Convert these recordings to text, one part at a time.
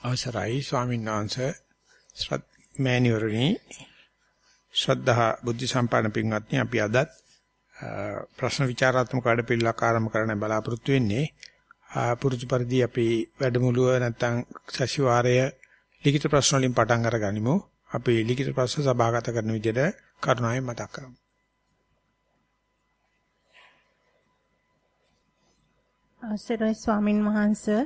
අවසරයි ස්වාමීන් වහන්සේ. මෑණිවරණි ශ්‍රද්ධා බුද්ධ සම්පන්න පින්වත්නි අපි අදත් ප්‍රශ්න විචාරාත්මක වැඩපිළිවෙලක් ආරම්භ කරන්න බලාපොරොත්තු වෙන්නේ. පුරුදු පරිදි අපි වැඩමුළුව නැත්නම් සතිವಾರය ලිඛිත ප්‍රශ්න වලින් පටන් අරගනිමු. අපි ලිඛිත ප්‍රශ්න සභාගත කරන විදිහට කරුණාවෙන් මතක් කරමු. අවසරයි ස්වාමින් වහන්සේ.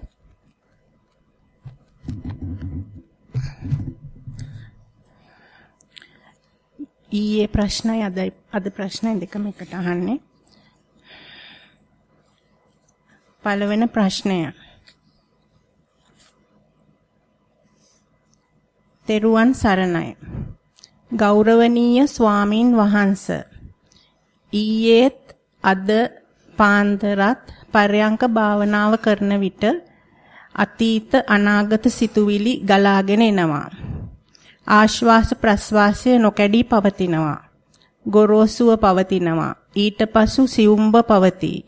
ඊයේ ප්‍රශ්නයි අද අද ප්‍රශ්නයි දෙකම එකට අහන්නේ. පළවෙනි ප්‍රශ්නය. තෙරුවන් සරණයි. ගෞරවනීය ස්වාමින් වහන්ස ඊයේත් අද පාන්දරත් පර්යංක භාවනාව කරන විට අතීත අනාගත සිතුවිලි ගලාගෙන එනවා. ආශ්වාස ප්‍රශ්වාසය නොකැඩී පවතිනවා. ගොරෝසුව පවතිනවා. ඊට පසු සියුම්බ පවතී.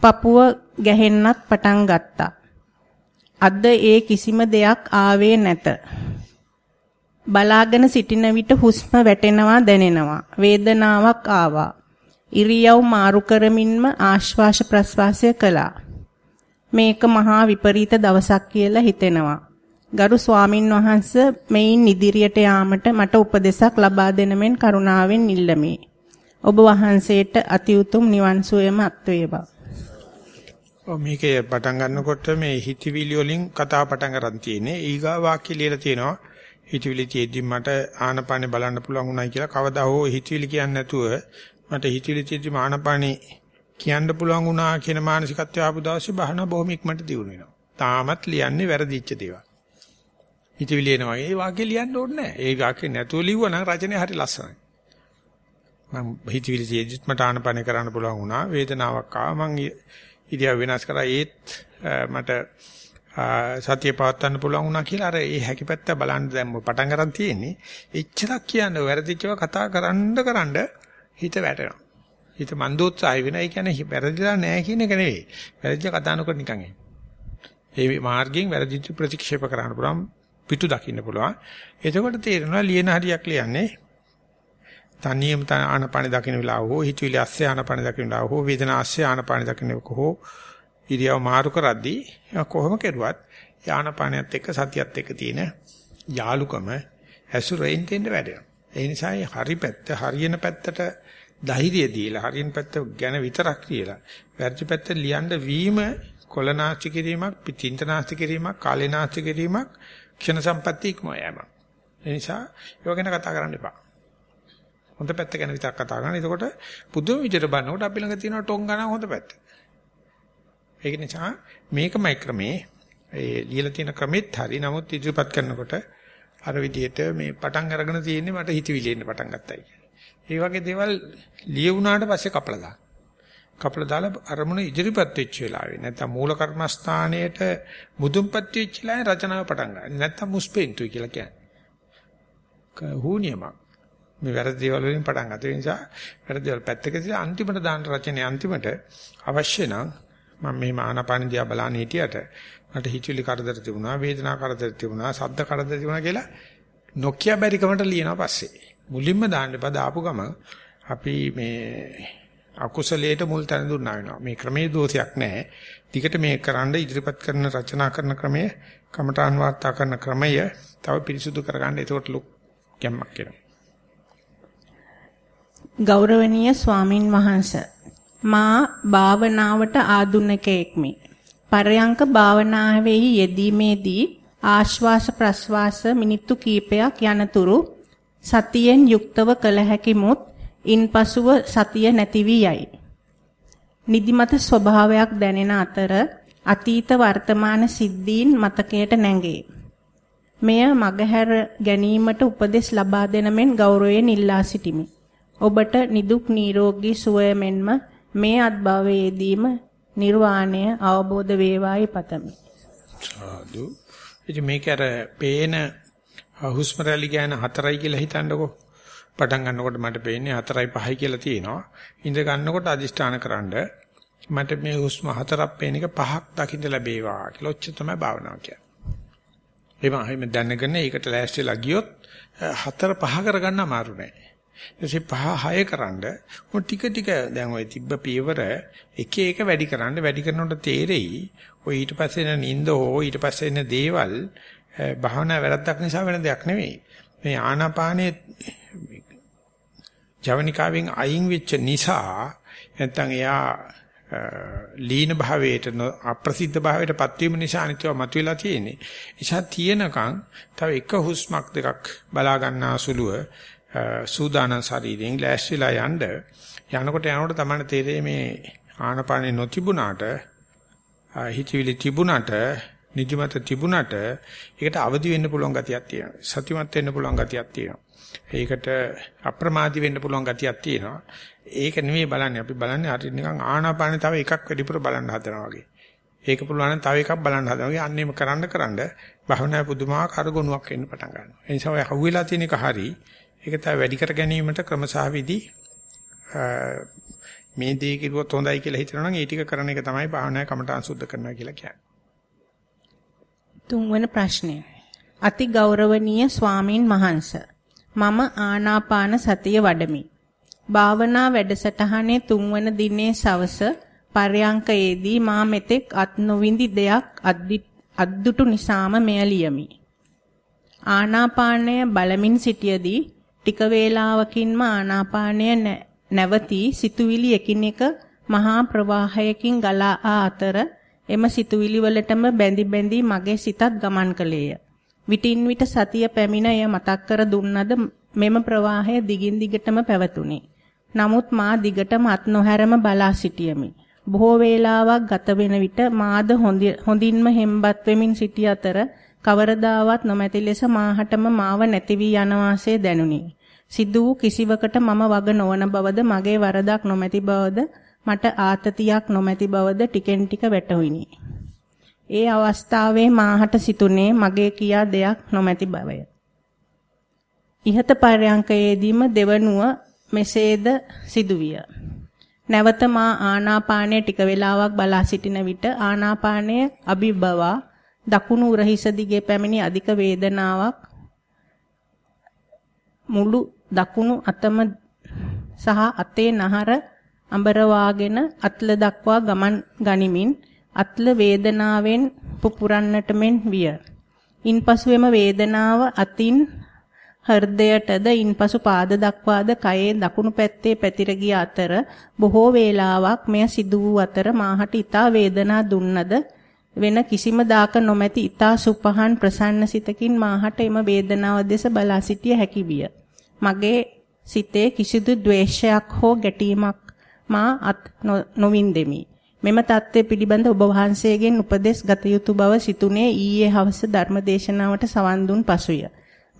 පපුව ගැහෙන්නත් පටන් ගත්තා. අද ඒ කිසිම දෙයක් ආවේ නැත. බලාගෙන සිටින විට හුස්ම වැටෙනවා දැනෙනවා. වේදනාවක් ආවා. ඉරියව් මාරු කරමින්ම ආශ්වාස ප්‍රශ්වාසය කළා. මේක මහා විපරීත දවසක් කියලා හිතෙනවා. ගරු ස්වාමින් වහන්සේ මෙයින් ඉදිරියට යාමට මට උපදෙසක් ලබා දෙන මෙන් කරුණාවෙන් ඉල්ලමි. ඔබ වහන්සේට අති උතුම් නිවන් සුවයම අත් වේවා. ඔව් මේකේ පටන් ගන්නකොට මේ හිතවිලි වලින් කතාව පටන් ගන්න තියෙන්නේ. ඊගා වාක්‍ය ලියලා තියෙනවා. හිතවිලි තියෙද්දි මට ආනපානේ බලන්න පුළුවන් උනායි කියලා කවදා හෝ හිතවිලි කියන්නේ නැතුව මට හිතවිලි තියෙද්දි ආනපානේ කියන්න පුළුවන් වුණා කියන මානසිකත්වය ආපු දවසේ බහන බොහොම ඉක්මනට දියුණු වෙනවා. තාමත් ලියන්නේ වැරදිච්ච දේවල්. හිතවිලි එනවා. ඒ වාක්‍ය ලියන්න ඕනේ නැහැ. ඒ වාක්‍ය නැතුව ලිව්වනම් රචනය හරි ලස්සනයි. මම හිතවිලි තියෙද්දිත් මට ආනපන කරන්න පුළුවන් වුණා. වේදනාවක් ආවා. මං ඉරියව් වෙනස් කරා ඒත් මට සතිය පවත්වන්න පුළුවන් වුණා කියලා අර ඒ හැකියපැත්ත බලන්න දැන් පටන් ගන්න තියෙන්නේ. එච්චරක් කියන්නේ වැරදිච්චව කතා කරන්න කරන්න හිත වැටෙනවා. හිත මන්දෝත්සාහය වෙන. ඒ කියන්නේ වැරදිලා නැහැ කියන එක නෙවෙයි. වැරදිච්ච කතා නොකර නිකන් එන්නේ. ඒ මාර්ගයෙන් වැරදිච්ච ප්‍රතික්ෂේප කරන්න පුළුවන්. පිටු දකින්න පුළුවන්. එතකොට තේරෙනවා ලියන හරියක් ලියන්නේ තනියම ආනපාන දකින්න වෙලාව හෝ හිතවිලි ඇස්සේ ආනපාන දකින්න වෙලාව හෝ වේදනා ඇස්සේ ආනපාන දකින්න හෝ ඉරියව් මාරු කරද්දී කොහොම කෙරුවත් ආනපානියත් එක්ක සතියත් එක්ක තියෙන යාලුකම ඇසුරෙන් දෙන්න වැඩෙනවා. ඒ නිසා හරි පැත්ත හරියන පැත්තට ධෛර්යය දීලා හරියන පැත්ත ගැන විතරක් කියලා වැරදි පැත්ත ලියන්න වීම කොලනාස්ති කිරීමක් පිටින්තනාස්ති කිරීමක් කාලේනාස්ති කිරීමක් ක්ෂණ සම්පatti ඉක්ම යෑම. ඒ නිසා ඒව ගැන කතා කරන්න එපා. හොඳ පැත්ත ගැන විතරක් කතා කරන්න. එතකොට පුදුම විදිහට බලනකොට අපි ළඟ තියෙන ටොං ගන්න හොඳ පැත්ත. ඒක නිසා මේකමයි ක්‍රමේ ඒ ලියලා තියෙන ක්‍රමෙත් හරි. නමුත් ඉදිරිපත් කරනකොට අර විදිහට මේ පටන් අරගෙන තියෙන්නේ මට හිතවිලි එන්න පටන් ගත්තයි කියන්නේ. ඒ වගේ දේවල් ලියුණාට පස්සේ කපලා දාන්න. කපලා දාලා අරමුණ ඉදිරිපත් වෙච්ච වෙලාවේ නැත්නම් මූල කර්මස්ථානයේට මුදුන්පත් වෙච්ච වෙලාවේ රචනාව පටන් ගන්න. නැත්නම් මුස්පෙන්තුයි කියලා කියන්නේ. හුනියමක්. මේ වැරදි දේවල් වලින් පටන් ගන්න. ඒ නිසා වැරදි දේවල් පැත්තක තියලා අන්තිමට දාන්න රචනයේ අන්තිමට අවශ්‍ය නම් මම මේ ආනාපාන දිහා බලන්න හිටියට මට හිතුවිලි කරදර තිබුණා, වේදනා කරදර තිබුණා, ශබ්ද කරදර තිබුණා කියලා නොකිය බැරි කමට ලියනවා පස්සේ. මුලින්ම දාන්න එපා දාපු ගම අපි මේ අකුසලයට මුල් තැන දුන්නා වෙනවා. මේ ක්‍රමයේ දෝෂයක් නැහැ. දිගට මේ කරන්න ඉදිරිපත් කරන රචනා කරන ක්‍රමය, කමඨාන් වාර්තා කරන ක්‍රමය තව පිරිසුදු කරගන්න ඒකට ලොක් ගැම්මක් එනවා. ගෞරවනීය ස්වාමින් වහන්සේ මා භාවනාවට ආධුනිකයෙක්මි. පරයන්ක භාවනාවෙහි යෙදීමේදී ආශ්වාස ප්‍රශ්වාස මිනිත්තු කිහිපයක් යනතුරු සතියෙන් යුක්තව කළ හැකිමුත් ඉන්පසුව සතිය නැති වී යයි. නිදිමත ස්වභාවයක් දැනෙන අතර අතීත වර්තමාන සිද්ධීන් මතකයට නැඟේ. මෙය මගහැර ගැනීමට උපදෙස් ලබා දෙන මෙන් ගෞරවයෙන් ඉල්ලා සිටිමි. ඔබට නිදුක් නිරෝගී සුවය මෙන්ම මේ අත්භවයේදීම නිර්වාණය අවබෝධ වේවායි පතමි. සාදු. ඉතින් මේක අර පේන හුස්ම රැලි ගෑන හතරයි කියලා හිතන්නකෝ. පටන් ගන්නකොට මට පේන්නේ 4යි 5යි කියලා තියෙනවා. ඉඳ ගන්නකොට අදිෂ්ඨාන කරන්න මට මේ හුස්ම හතරක් පේන එක පහක් දකින්න ලැබේවා කියලා ඔච්චර තමයි භාවනාව කියන්නේ. එහෙම දැනගෙන ඒකට ලෑස්තිලා ගියොත් හතර පහ කරගන්න අමාරු නෑ. ඊටසේ පහ හය කරන්ඩ මො ටික ටික දැන් ওই තිබ්බ පියවර එක එක වැඩි කරන්න වැඩි කරනකොට තේරෙයි ඔය ඊට පස්සේ එන නිින්ද හෝ ඊට පස්සේ එන දේවල් භාවනා වැරද්දක් නිසා වෙන දෙයක් නෙවෙයි. මේ ආනාපානයේ ජවනිකාවෙන් අයින් වෙච්ච නිසා නැත්තම් එයා ලීන භාවයට අප්‍රසිද්ධ භාවයට පත්වීම නිසා අනිත්‍යව මතුවලා තියෙන්නේ. එසා තියෙනකන් තව එක හුස්මක් දෙකක් බලා ගන්නා සුළුව සූදානම් ශරීරයෙන් ලෑස්තිලා යන්න යනකොට යනකොට තමයි තේරෙන්නේ මේ ආනපානේ නොතිබුණාට හිතවිලි තිබුණාට නිදිමත තිබුණාට ඒකට අවදි වෙන්න පුළුවන් ගතියක් තියෙනවා. සතිමත් වෙන්න පුළුවන් ගතියක් තියෙනවා. ඒකට අප්‍රමාදී වෙන්න පුළුවන් ගතියක් තියෙනවා. ඒක නෙමෙයි බලන්නේ. අපි බලන්නේ හරි නිකන් ආනාපානේ තව එකක් වැඩිපුර බලන්න හදනවා වගේ. ඒක පුළුවන් නම් තව එකක් බලන්න හදනවා වගේ. අන්නේම කරන්න කරන්න භවනා පුදුමාකාර ගුණයක් එන්න පටන් ගන්නවා. ඒ නිසා ඔය හුවෙලා තියෙන එක හරි. ඒක තව වැඩි කර ගැනීමට ක්‍රමසහ විදි මේ දේ කිරුවොත් හොඳයි කියලා හිතනවා නම් ඒ ටික කරන එක තමයි භාවනාවේ කමඨාන් සුද්ධ කරනවා කියලා කියන්නේ. තුන්වන ප්‍රශ්නය. අති ගෞරවනීය ස්වාමින් වහන්සේ මම ආනාපාන සතිය වඩමි. භාවනා වැඩසටහනේ තුන්වන දිනේ සවස පර්යංකයේදී මා මෙතෙක් අත් නොවිඳි දෙයක් අද්දුටු නිසාම මෙය ලියමි. ආනාපානය බලමින් සිටියේදී ටික වේලාවකින්ම ආනාපානය නැවතී සිතුවිලි එකිනෙක මහා ප්‍රවාහයකින් ගලා ආ අතර එම සිතුවිලි වලටම බැඳි බැඳි මගේ සිතත් ගමන් කළේය. විටින් විට සතිය පැමිණ එය මතක් කර දුන්නද මෙම ප්‍රවාහය දිගින් දිගටම පැවතුණි. නමුත් මා දිගටම අත් නොහැරම බලා සිටියමි. බොහෝ වේලාවක් ගත වෙන විට මාද හොඳින්ම හෙම්බත් වෙමින් සිටි අතර කවරදාවත් නොමැති ලෙස මාහටම මාව නැති වී යන වාසේ දැනුනි. සිදු වූ කිසිවකට මම වග නොවන බවද මගේ වරදක් නොමැති බවද මට ආතතියක් නොමැති බවද ටිකෙන් ටික වැටහුණි. ඒ අවස්ථාවේ මාහට සිතුනේ මගේ කියා දෙයක් නොමැති බවය. ඉහත පරයන්කයේදීම දෙවනුව මෙසේද සිදුවිය. නැවත මා ආනාපානය ටික වේලාවක් බලා සිටින විට ආනාපානය අභිබවා දකුණු උරහිස දිගේ පැමිණි අධික වේදනාවක් මුළු දකුණු අතම සහ අතේ නහර අඹරවාගෙන අත්ල දක්වා ගමන් ගනිමින් අත්ල වේදනාවෙන් පුපුරන්නට මෙන් විය. ඉන්පසු එම වේදනාව අතින් හෘදයටද ඉන්පසු පාද දක්වාද කයේ දකුණු පැත්තේ පැතිර ගිය අතර බොහෝ වේලාවක් මෙය සිදු වූ අතර මාහට ඊතා වේදනා දුන්නද වෙන කිසිම දාක නොමැති ඊතා සුපහන් ප්‍රසන්න සිතකින් මාහට එම වේදනාව දෙස බලා සිටිය හැකි විය. මගේ සිතේ කිසිදු ද්වේෂයක් හෝ ගැටීමක් මා අත් නොවින්දෙමි. මෙම தත්ත්වය පිළිබඳ ඔබ වහන්සේගෙන් උපදෙස් ගත යුතු බව සිතුනේ ඊයේ හවස ධර්මදේශනාවට සවන් දුන් පසුය.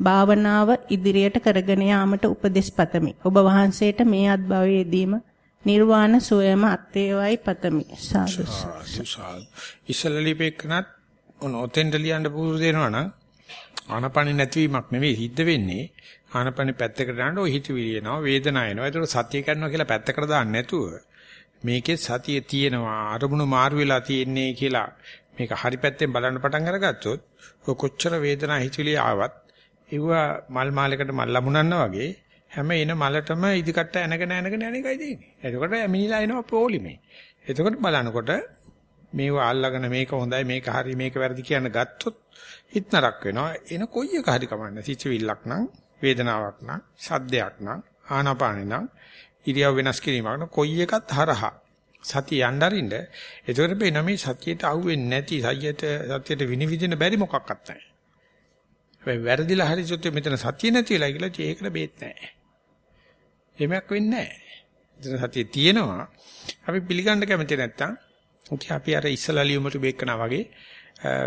භාවනාව ඉදිරියට කරගෙන යාමට උපදෙස් පතමි. ඔබ වහන්සේට මේ අත්භවයේදීම නිර්වාණ සෝයම අත්වේවයි පතමි. සාදු සාදු. ඉස්සලලිපෙකනත් ඔතෙන්ට ලියන්න පුරුදු වෙනවා නම් ආනපන නැතිවීමක් නෙවෙයි සිද්ධ වෙන්නේ. ආනපන පැත්තකට දාන්න ඔය හිතවිලි එනවා, වේදනාව එනවා. ඒකට සත්‍ය කරනවා කියලා පැත්තකට දාන්න නැතුව මේකේ සතිය තියෙනවා අරමුණු මාරු වෙලා තියෙන්නේ කියලා මේක හරි පැත්තෙන් බලන්න පටන් අරගත්තොත් ඔය කොච්චර වේදනාව හිතවිලි ආවත් ඒව මල් මාලයකට මල් ලැබුණා වගේ හැම එන මලටම ඉදිකට ඇනගෙන ඇනගෙන යන එකයි තියෙන්නේ. එතකොට මිනිලා එනවා පොලිමේ. එතකොට බලනකොට මේව අල්ලගෙන මේක හොඳයි මේක හරි මේක වැරදි කියන ගත්තොත් හිටනරක් වෙනවා. එන කොයි එක හරි කමන්නේ. සිචවිල්ලක් නම් වේදනාවක් නම් සද්දයක් නම් ආනාපානෙ නම් ඉරියව් වෙනස් කිරීමක් නම් කොයි එකත් හරහා සතිය යnderින්ද එතකොට වෙන මේ සතියට අහුවෙන්නේ නැති සතියට සතියට විනිවිදින බැරි මොකක්වත් නැහැ. හැබැයි වැරදිලා හරි සොත් මෙතන සතිය නැති වෙලා කියලා ඒකට බේත් නැහැ. එහෙමයක් වෙන්නේ නැහැ. එතන සතිය තියෙනවා. අපි පිළිගන්න කැමති නැත්තම් ඔකේ අපි අර ඉස්සලා ලියුමට බේකනා වගේ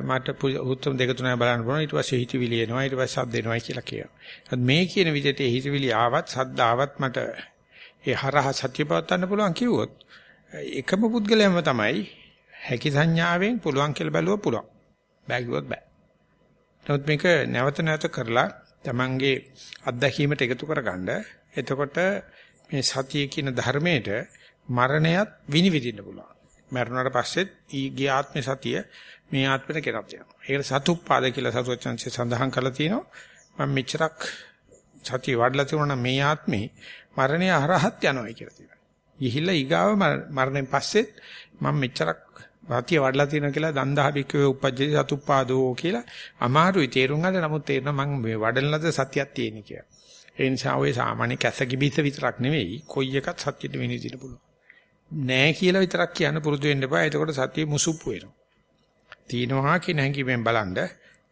මට උත්තර දෙක තුනක් බලන්න පුළුවන් ඊට පස්සේ හිතවිලි එනවා ඊට පස්සේ සද්ද එනවා කියලා කියනවා. මේ කියන විදිහට හිතවිලි ආවත් සද්ද ආවත් මට ඒ හරහා සත්‍ය පවත්වන්න පුළුවන් කිව්වොත් එකම පුද්ගලයාම තමයි හැකි සංඥාවෙන් පුළුවන් කියලා බැලුව පුළුවන්. බෑ කිව්වොත් බෑ. නමුත් මේක නැවත නැවත කරලා Tamange අත්දැකීමට එකතු කරගන්න එතකොට මේ සතිය කියන ධර්මයට මරණයත් විනිවිදින්න පුළුවන්. මරුණාට පස්සෙත් ඊගේ ආත්මේ සතිය මේ ආත්මෙට ගෙනත් යනවා. ඒකට සතුප්පාද කියලා සතුවචන්සේ සඳහන් කරලා තියෙනවා. මම මෙච්චරක් සතිය වඩලා තිබුණා මේ ආත්මේ මරණය හරහත් යනවා කියලා තියෙනවා. ගිහිල්ලා ඊගාව මරණයෙන් පස්සෙත් මම මෙච්චරක් වාතිය වඩලා තියෙනවා කියලා දන්දහබිකේ උපජ්ජති සතුප්පාදෝ කියලා අමාරුයි තේරුම් ගන්න. නමුත් තේරෙනවා මම මේ වඩන ලද සතියක් තියෙන කියලා. ඒ නිසා ඔය සාමාන්‍ය කැසකිබිස විතරක් නෙවෙයි කොයි එකත් සත්‍යෙට විනිදින්න පුළුවන්. නෑ කියලා විතරක් කියන්න පුරුදු වෙන්න එපා. එතකොට සතිය මුසුප්පු වෙනවා. තීනවා කියන හැඟීමෙන් බලන්න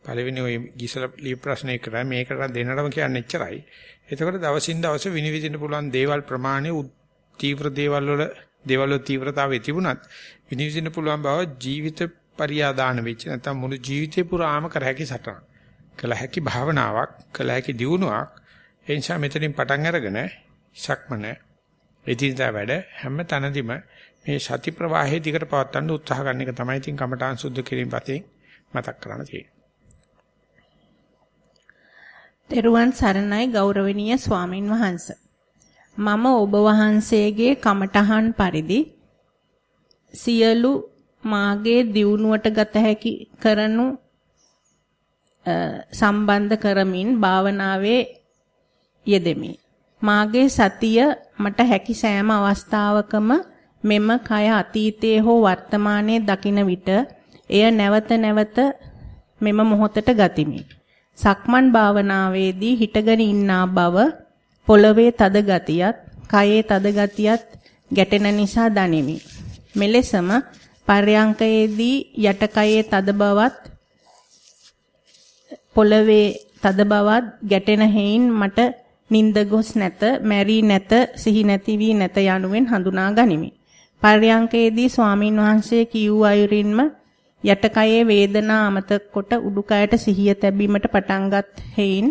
පළවෙනි ওই ගිසල ලී ප්‍රශ්නේ කරා මේකට දෙන්නටම කියන්නේ එච්චරයි. එතකොට දවසින් දවස විනිවිදින්න පුළුවන් දේවල් ප්‍රමාණය තීව්‍ර දේවල් වල දේවල් වල තීව්‍රතාවය තිබුණත් විනිවිදින්න පුළුවන් බව ජීවිත පරියාදාන වෙච්ච නැත්නම් මුළු ජීවිතේ පුරාම කර හැකි සටන. කළ හැකි භාවනාවක්, කළ හැකි දියුණුවක්. ඒ නිසා මෙතනින් පටන් අරගෙන සක්මන එදිනදා වැඩ හැම තැනදීම මේ සති ප්‍රවාහයේ දිකට පවත්වන්න උත්සාහ කරන එක තමයි ඉතින් කමඨාන් සුද්ධ කිරීම පතේ මතක් කරන්න තියෙන්නේ. තෙරුවන් සරණයි ගෞරවනීය ස්වාමින් වහන්සේ. මම ඔබ වහන්සේගේ කමඨහන් පරිදි සියලු මාගේ දියුණුවට ගත හැකි කරනු සම්බන්ධ කරමින් භාවනාවේ යෙදෙමි. මාගේ සතිය මට හැකි සෑම අවස්ථාවකම මෙම කය අතීතයේ හෝ වර්තමානයේ දකින විට එය නැවත නැවත මෙම මොහොතට ගතිමි. සක්මන් භාවනාවේදී හිටගෙන ඉන්නා බව පොළවේ තද ගතියත්, කයේ තද ගතියත් ගැටෙන නිසා දනිමි. මෙලෙසම පර්යංකයේදී යටකයේ තද බවත් පොළවේ තද බවත් ගැටෙන හේයින් මට නිින්ද ගොස් නැත, මැරි නැත, සිහි නැති වී නැත යනුවෙන් හඳුනා ගනිමි. පර්යංකයේදී ස්වාමින් වහන්සේ කියූ අයුරින්ම යටකයේ වේදනා අමතක කොට උඩුකයට සිහිය තැබීමට පටන්ගත් හේයින්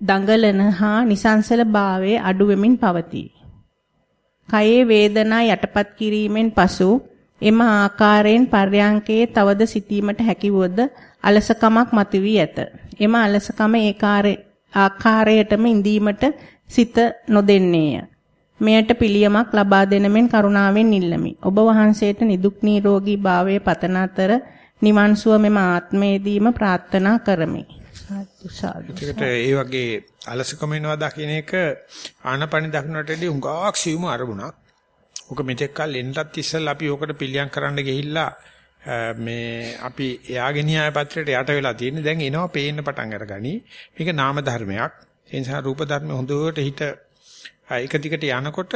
දඟලන හා නිසංසල භාවයේ අඩු වෙමින් පවතී. කයේ වේදනා යටපත් කිරීමෙන් පසු එම ආකාරයෙන් පර්යංකයේ තවද සිටීමට හැකිවොද අලසකමක් මතුවී ඇත. එම අලසකම ඒ ආකාරයටම ඉඳීමට සිත නොදෙන්නේය. මෙයට පිළියමක් ලබා දෙන මෙන් කරුණාවෙන් ඉල්ලමි. ඔබ වහන්සේට නිදුක් නිරෝගී භාවයේ පතන අතර නිවන් සුව මෙම ආත්මයේදීම ප්‍රාර්ථනා කරමි. ඒකට ඒ වගේ අලසකම වෙනවා දකින්න එක ආනපනි දක්නටදී උඟාක් සිවුම අරමුණක්. ඔක මෙතෙක් කල් එන්නත් ඉස්සෙල්ලා අපි ඕකට පිළියම් කරන්න ගිහිල්ලා මේ අපි එයාගේ න්‍යාය පත්‍රයට යට වෙලා තියෙන්නේ දැන් එනවා පේන්න පටන් අරගනි. මේක නාම ධර්මයක්. ඒ නිසා රූප ධර්ම හොඳට හිත එක දිගට යනකොට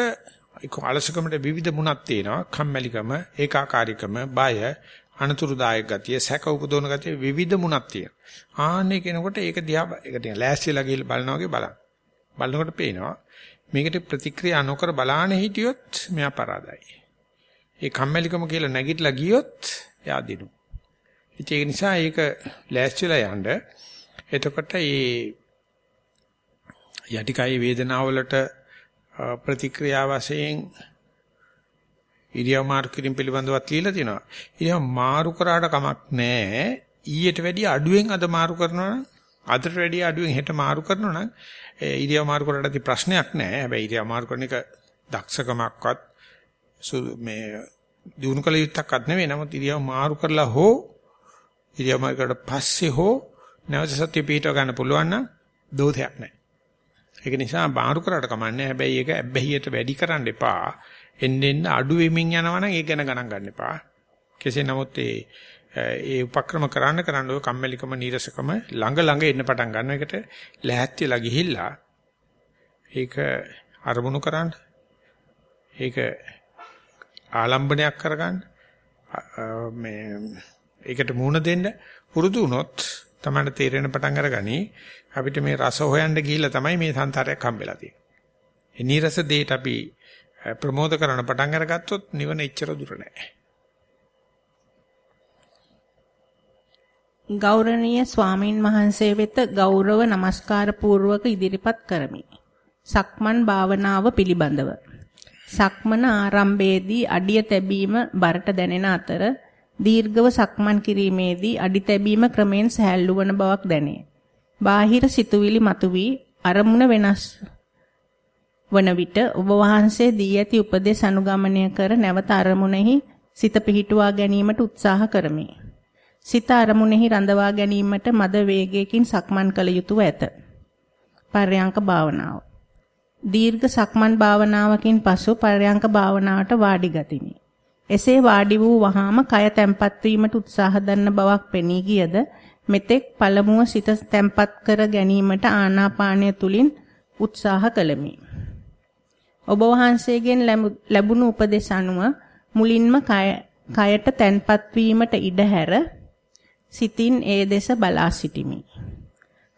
අලසකමට විවිධ මුණක් තියෙනවා. කම්මැලිකම, ඒකාකාරීකම, බය, අනතුරුදායක ගතිය, සැක උපදවන ගතිය විවිධ මුණක් තියෙනවා. ආන්නේ කෙනකොට ඒක දිහා ඒක ටික ලෑස්තිලා ගිහලා බලනවා වගේ බලන්න. බලනකොට පේනවා මේකට ප්‍රතික්‍රියා නොකර බලාන හිටියොත් මෙයා පරාදයි. ඒ කම්මැලිකම කියලා නැගිටලා ගියොත් එයා දිනු. ඒක නිසා ඒක ලෑස්තිලා යන්න. එතකොට මේ යටිකයි වේදනාවලට ප්‍රතික්‍රියා වශයෙන් ඉරියව් මාරු කිරීම පිළිබඳවත් ලියලා තිනවා. ඉරියව් මාරු කරාට කමක් නැහැ. ඊට වැඩිය අඩුවෙන් අද මාරු කරනවා නම් අදට වැඩිය අඩුවෙන් හෙට මාරු කරනවා නම් ඉරියව් මාරු කරලා ඇති ප්‍රශ්නයක් නැහැ. හැබැයි ඉරියව් මාරු කරන එක දක්ෂකමක්වත් මේ දිනු කල යුත්තක්වත් නෙවෙයි. නමුත් ඉරියව් මාරු කරලා හෝ ඉරියව් මාරු කරලා පස්සේ හෝ නැවත සතිය පිටව ගන්න පුළුවන් නම් දෝෂයක් නැහැ. ඒක නිසා මාරු කරාට කමන්නේ. හැබැයි ඒක ඇබ්බැහියට වැඩි කරන්න එපා. එන්න එන්න අඩු වෙමින් යනවා නම් ඒක ගැන ගණන් ගන්න එපා. කෙසේ නමුත් ඒ ඒ උපක්‍රම කරන්න කරන්න ඔය කම්මැලිකම නීරසකම ළඟ ළඟ එන්න පටන් ගන්න එකට ලැහැත්තිලා ගිහිල්ලා ඒක අරමුණු කරන්න ඒක ආලම්බනයක් කරගන්න මේ ඒකට මුහුණ දෙන්න පුරුදු වුණොත් තමයි තේරෙන පටන් අරගනි අපිට මේ රස හොයන්න ගිහිල්ලා තමයි මේ සංසාරයක් හම්බෙලා තියෙන්නේ. ඒ නීරස දෙයට අපි ප්‍රමෝද කරන පටන් අරගත්තොත් නිවන එච්චර දුර නෑ. ගෞරවනීය ස්වාමින් වහන්සේ වෙත ගෞරව නමස්කාර පූර්වක ඉදිරිපත් කරමි. සක්මන් භාවනාව පිළිබඳව. සක්මන ආරම්භයේදී අඩිය තැබීම බරට දැනෙන අතර දීර්ඝව සක්මන් කිරීමේදී අඩි තැබීම ක්‍රමෙන් සහැල්ලු වන බවක් දැනේ. බාහිර සිතුවිලි මතුවී අරමුණ වෙනස් වන විට ඔබ වහන්සේ දී ඇති උපදේශ අනුගමනය කර නැවත අරමුණෙහි සිත පිහිටුවා ගැනීමට උත්සාහ කරමි. සිත අරමුණෙහි රඳවා ගැනීමට මද වේගයකින් සක්මන් කළ යුතුය ඇත. පර්යංක භාවනාව. දීර්ඝ සක්මන් භාවනාවකින් පසු පර්යංක භාවනාවට වාඩි ගතිමි. එසේ වාඩි වූ වහාම කය තැම්පත් වීමට උත්සාහ දන්න බවක් පෙනී ගියද මෙතෙක් පළමුව සිත තැම්පත් කර ගැනීමට ආනාපානය තුලින් උත්සාහ කළෙමි. ඔබ වහන්සේගෙන් ලැබුණු උපදෙස් අනුව මුලින්ම කයට තැන්පත් වීමට ඉඩ හැර සිතින් ඒ දෙස බලා සිටිමි.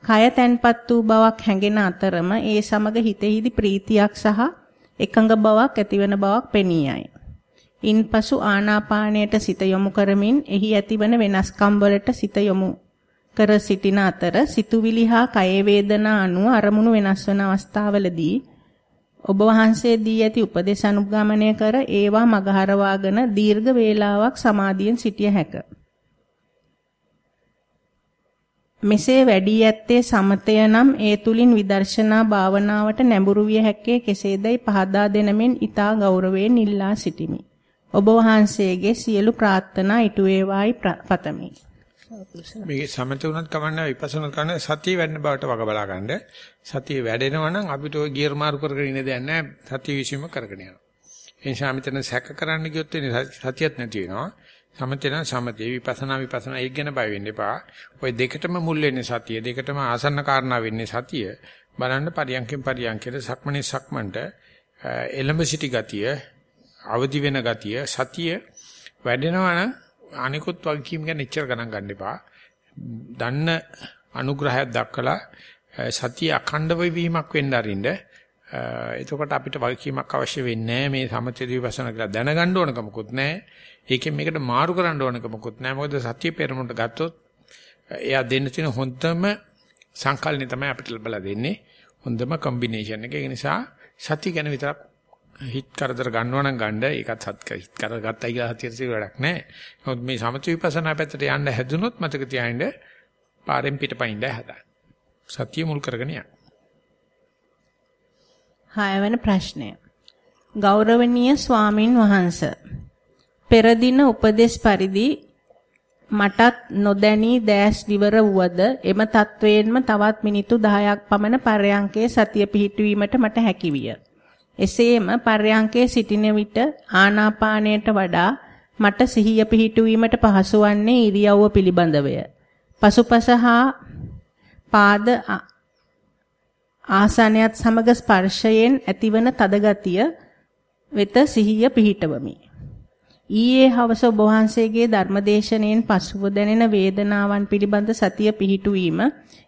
කය තැන්පත් වූ බවක් හැඟෙන අතරම ඒ සමග හිතෙහිදී ප්‍රීතියක් සහ එකඟ බවක් ඇතිවන බවක් පෙනී යයි. ඉන්පසු ආනාපානයට සිත යොමු කරමින් එහි ඇතිවන වෙනස්කම් වලට සිත යොමු කර සිටින අතර සිතුවිලි හා කය වේදනා අනුව අරමුණු වෙනස් වන අවස්ථාවලදී ඔබ වහන්සේ දී ඇති උපදේශ අනුගමනය කර ඒවා මගහරවාගෙන දීර්ඝ වේලාවක් සමාධියෙන් සිටිය හැකිය. මෙසේ වැඩි ඇත්තේ සමතය නම් ඒ තුලින් විදර්ශනා භාවනාවට නැඹුරු විය හැක්කේ කෙසේදයි පහදා දෙනමින් ඊතා ගෞරවයෙන් ඉල්ලා සිටිමි. ඔබ වහන්සේගේ සියලු ප්‍රාර්ථනා ඉටු වේවායි පතමි. මේක සමත උනත් කමන්න විපස්සනා කරන සතිය වැඩෙන බවට වග බලා ගන්න. සතිය වැඩෙනවා නම් අපිට ඔය ගියර් මාරු කරගෙන ඉන්න දෙයක් නැහැ. සතිය විශ්ීම කරගෙන යනවා. ඒ නිසා මෙතන සැක කරන්න ගියොත් සතියක් නැති වෙනවා. සමතේ නම් සමතේ විපස්සනා විපස්සනා ඒක ගැන බය වෙන්න එපා. ওই දෙකටම මුල් වෙන්නේ සතිය. දෙකටම ආසන්න කාරණා වෙන්නේ සතිය. බලන්න පරියන්කෙන් පරියන්කෙට සක්මනේ සක්මන්ට එලඹ සිටි ගතිය, අවදි වෙන ගතිය, සතිය වැඩෙනවා නම් අනිකුත් වගකීම් ගැන එච්චර ගණන් ගන්න එපා. දන්න අනුග්‍රහයක් දක්වලා සතිය අඛණ්ඩ වීමක් වෙන්න අරින්න. එතකොට අපිට වගකීමක් අවශ්‍ය වෙන්නේ නැහැ මේ සමථ විපස්සනා කියලා දැනගන්න ඕනකමකුත් නැහැ. ඒකෙන් මේකට මාරු කරන්න ඕනක මොකුත් නැහැ. මොකද සත්‍ය පෙරමුණට ගත්තොත් එයා දෙන්න තියෙන හොඳම සංකල්පනේ තමයි අපිට ලැබලා දෙන්නේ. හොඳම කම්බිනේෂන් එක. ඒ නිසා සත්‍ය ගැන විතරක් හිත කරදර ගන්නවා නම් ගන්න ඒකත් සත් හිත කරදර ගත්තයි කියලා හතියට වැඩක් නැහැ. නමුත් මේ සමථ විපස්සනා පැත්තට යන්න හැදුනොත් මතක තියාගන්න පාරෙන් පිටපයින්ද හදන්න. සත්‍ය මුල් කරගෙන යන්න. හයවන ප්‍රශ්නය. ගෞරවනීය ස්වාමින් වහන්සේ පෙර දින උපදේශ පරිදි මටත් නොදැනී දැස් විවර වුවද එම තත්වයෙන්ම තවත් මිනිත්තු 10ක් පමණ පර්යංකයේ සතිය පිහිටුවීමට මට හැකියිය. එසේම පර්යංකයේ සිටින විට ආනාපානයට වඩා මට සිහිය පිහිටුවීමට පහසු වන්නේ ඉරියව්ව පිළිබඳවය. පසුපස හා පාද ආසනයත් සමග ස්පර්ශයෙන් ඇතිවන තදගතිය වෙත සිහිය පිහිටවමි. ඊයේ හවස ඔබ වහන්සේගේ ධර්මදේශනයෙන් පසුව දැනෙන වේදනාවන් පිළිබඳ සතිය පිහිටුවීම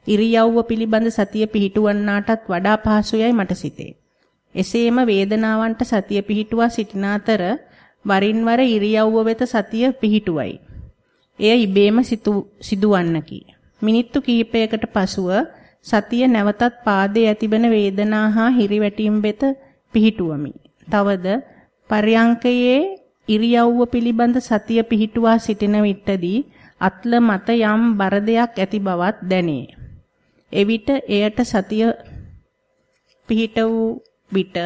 ඉරියව්ව පිළිබඳ සතිය පිහිටුවන්නාටත් වඩා පහසුයයි මට සිතේ. එසේම වේදනාවන්ට සතිය පිහිටුවා සිටින අතර වරින් වර ඉරියව්ව වෙත සතිය පිහිටුවයි. එය ඉබේම සිදුවන්නකි. මිනිත්තු කිහිපයකට පසුව සතිය නැවතත් පාදයේ ඇතිවන වේදනා හා හිරිවැටීම් වෙත පිහිටුවමි. තවද පර්යංකයේ ඉරියව්ව පිළිබඳ සතිය පිහිටුවා සිටින විටදී අත්ල මත යම් බර දෙයක් ඇති බවත් දැනේ. එවිට එයට සතිය පිහිට වූ විට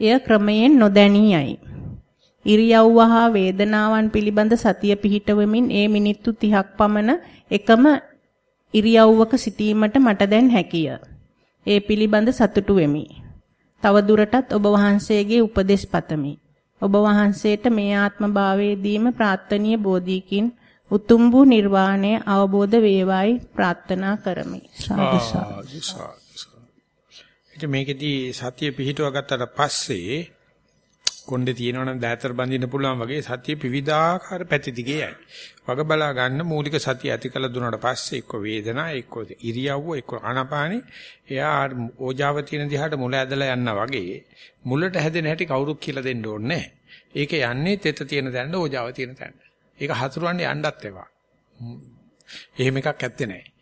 එය ක්‍රමයෙන් නොදැනී යයි. ඉරියව්ව හා වේදනාවන් පිළිබඳ සතිය පිහිටවමින් ඒ මිනිත්තු 30ක් පමණ එකම ඉරියව්වක සිටීමට මට දැන් හැකිය. ඒ පිළිබඳ සතුටු වෙමි. තව දුරටත් ඔබ වහන්සේගේ උපදෙස් පතමි. ඔබ වහන්සේට මේ ආත්ම භාවයේදීම ප්‍රාර්ථනීය බෝධියකින් උතුම් වූ නිර්වාණය අවබෝධ වේවායි ප්‍රාර්ථනා කරමි. සාදු සාදු. මේකෙදී සතිය පිහිටුවා ගත්තට පස්සේ කොණ්ඩේ තියෙනවනම් දෑතර බඳින්න පුළුවන් වගේ සතිය විවිධාකාර පැති දිගේ යයි. වග බලා ගන්න මූලික සතිය ඇති කළ දුන්නාට පස්සේ එක්ක වේදනා එක්ක ඉරියව්ව එක්ක ආනාපානෙ එයා ඕජාව තියෙන දිහාට මුල ඇදලා යනවා වගේ මුලට හැදෙන හැටි කවුරුත් කියලා දෙන්න ඕනේ ඒක යන්නේ තෙත තියෙන තැනට ඕජාව තියෙන තැනට. ඒක හතුරවන්නේ යන්නත් ඒවා. එහෙම එකක් ඇත්තේ නැහැ.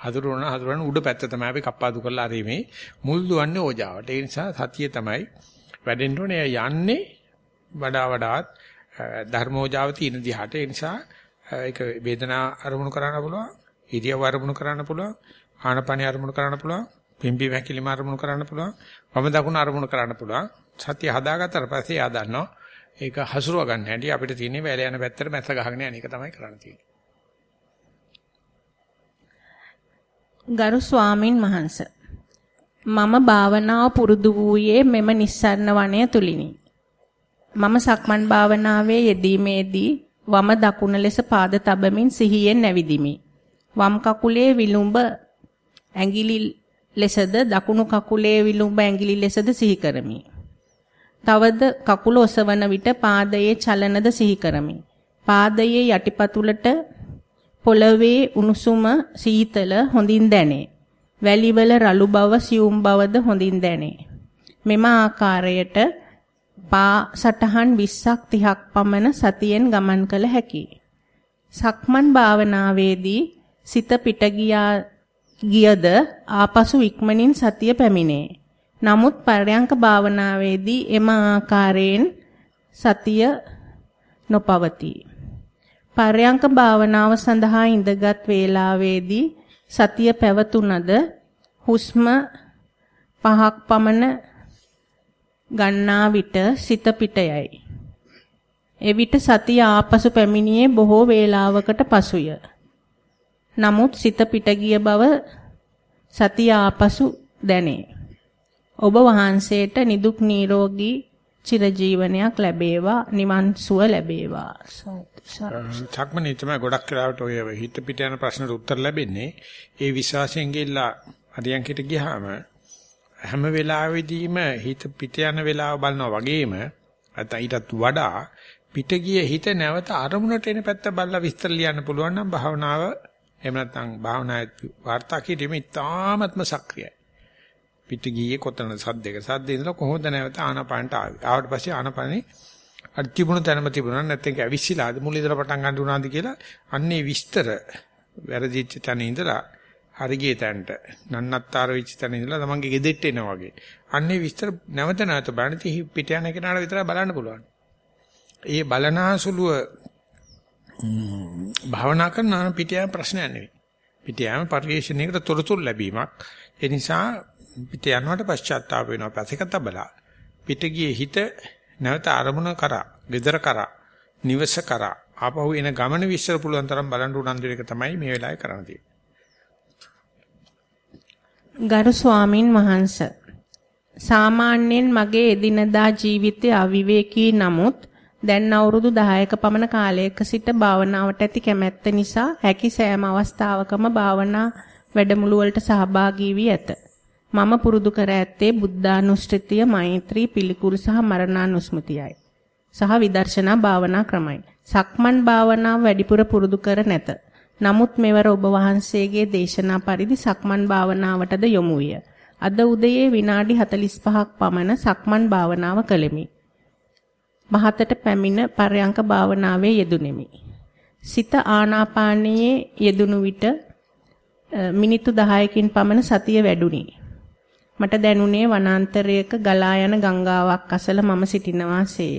හතුරුවන හතුරුවන උඩ පැත්ත තමයි අපි කප්පාදු කරලා අරීමේ මුල් දුවන්නේ ඕජාවට. ඒ නිසා සතිය තමයි වැඩෙන්න ඕනේ යන්නේ වඩා වඩාත් ධර්මෝජාව තියෙන දිහාට ඒ නිසා ඒක වේදනා අරමුණු කරන්න පුළුවන් ඉරියව් අරමුණු කරන්න පුළුවන් ආනපනිය අරමුණු කරන්න පුළුවන් පිම්බි වැකිලිම අරමුණු කරන්න පුළුවන්. වම දකුණ අරමුණු කරන්න පුළුවන්. සතිය හදාගත්තට පස්සේ ආ දන්නවා. ඒක හසුරුව ගන්න හැටි අපිට තියෙන්නේ වැල යන පැත්තට මැස්ස ගහගෙන යන එක තමයි කරන්න තියෙන්නේ. ගරු ස්වාමින් වහන්සේ මම භාවනාව පුරුදු වූයේ මෙම නිස්සරණ වනය තුලිනි. මම සක්මන් භාවනාවේ යෙදීමේදී වම දකුණ ලෙස පාද තබමින් සිහියෙන් නැවිදිමි. වම් කකුලේ විලුඹ ඇඟිලි ලෙසද දකුණු කකුලේ විලුඹ ඇඟිලි ලෙසද සිහි කරමි. තවද කකුල ඔසවන විට පාදයේ චලනද සිහි කරමි. පාදයේ යටිපතුලට පොළවේ උණුසුම සීතල හොඳින් දැනේ. වැලිවල රළු බව සියුම් බවද හොඳින් දැනේ. මෙම ආකාරයට පා සටහන් 20ක් 30ක් පමණ සතියෙන් ගමන් කළ හැකියි. සක්මන් භාවනාවේදී සිත පිට ගියද ආපසු ඉක්මනින් සතිය පැමිණේ. නමුත් පරයන්ක භාවනාවේදී එම ආකාරයෙන් සතිය නොපවතී. පරයන්ක භාවනාව සඳහා ඉඳගත් වේලාවේදී සතිය පැවතුනද හුස්ම පහක් පමණ ගන්නා විට සිත පිටයයි. එවිට සතිය ආපසු පැමිණියේ බොහෝ වේලාවකට පසුය. නමුත් සිත පිට ගිය බව සතිය ආපසු දැනේ. ඔබ වහන්සේට නිදුක් නිරෝගී චිරජීවනයක් ලැබේවා නිවන් සුව ලැබේවා. සක්මනේ තමයි ගොඩක් වෙලාවට ඔය හිත පිට යන ප්‍රශ්නට උත්තර ලැබෙන්නේ. ඒ විශ්වාසයෙන් ගිහිල්ලා අධ්‍යයනකට ගියාම හැම වෙලාවෙදීම හිත පිට යන වෙලාව බලනවා වගේම නැත්නම් ඊටත් වඩා පිට ගිය හිත නැවත අරමුණට එන පැත්ත බලලා විස්තර ලියන්න පුළුවන් නම් භාවනාව එහෙම නැත්නම් භාවනාවේ වාර්තා කිරීම ඉතාමත්ම සක්‍රියයි. පිට ගියේ කොතනද? සද්දයක සද්දේ ඉඳලා කොහොමද නැවත ආනාපානට ආවේ? ආවට පස්සේ ආනාපානේ අර තිබුණු තැනම තිබුණා. නැත්නම් ඒක ඇවිස්සීලාද මුල ඉඳලා පටන් ගන්න උනාද කියලා අන්නේ විස්තර වැරදිච්ච තැන ඉඳලා හරිගේ තැනට නන්නත්තර වෙච්ච තැන ඉඳලා තමන්ගේ ගෙදෙට්ට එනවා වගේ. අන්නේ විස්තර නැවත නැවත බලන්න. ති පිට යන කෙනාට විතරයි බලන්න පුළුවන්. ඒ බලනාසුලුව භාවනා කරන පිට යන ප්‍රශ්නයක් නෙවෙයි. පිට යන පරිශ්‍රණයකට තොරතුරු ලැබීමක්. ඒ නිසා පිට යනවට පශ්චාත්තාප වෙනවා පැසක තබලා පිට ගියේ හිත නැවත අරමුණ කරා, gedara කරා, නිවස කරා ආපහු එන ගමන විශ්සර පුළුවන් තරම් බලන් උනන්දු එක තමයි මේ වෙලාවේ කරන්න තියෙන්නේ. ගරු ස්වාමින් වහන්සේ සාමාන්‍යයෙන් මගේ එදිනදා ජීවිතයේ අවිවේකී නමුත් දැන් අවුරුදු 10ක පමණ කාලයක සිට භාවනාවට ඇති කැමැත්ත නිසා හැකි සෑම අවස්ථාවකම භාවනා වැඩමුළු වලට සහභාගී වී ඇත. මම පුරුදු කර ඇත්තේ බුද්ධානුස්ත්‍රිතිය මෛත්‍රී පිළිකුල් සහ මරණානුස්මතියයි. සහ විදර්ශනා භාවනා ක්‍රමයි. සක්මන් භාවනාව වැඩිපුර පුරුදු කර නැත. නමුත් මෙවර ඔබ වහන්සේගේ දේශනා පරිදි සක්මන් භාවනාවටද යොමු විය. අද උදයේ විනාඩි 45ක් පමණ සක්මන් භාවනාව කළෙමි. මහතට පැමිණ පරයන්ක භාවනාවේ යෙදුණෙමි. සිත ආනාපානයේ යෙදුණු විට මිනිත්තු 10කින් පමණ සතිය වැඩුණි. මට දැනුනේ වනාන්තරයක ගලා යන ගංගාවක් අසල මම සිටිනවාසේය.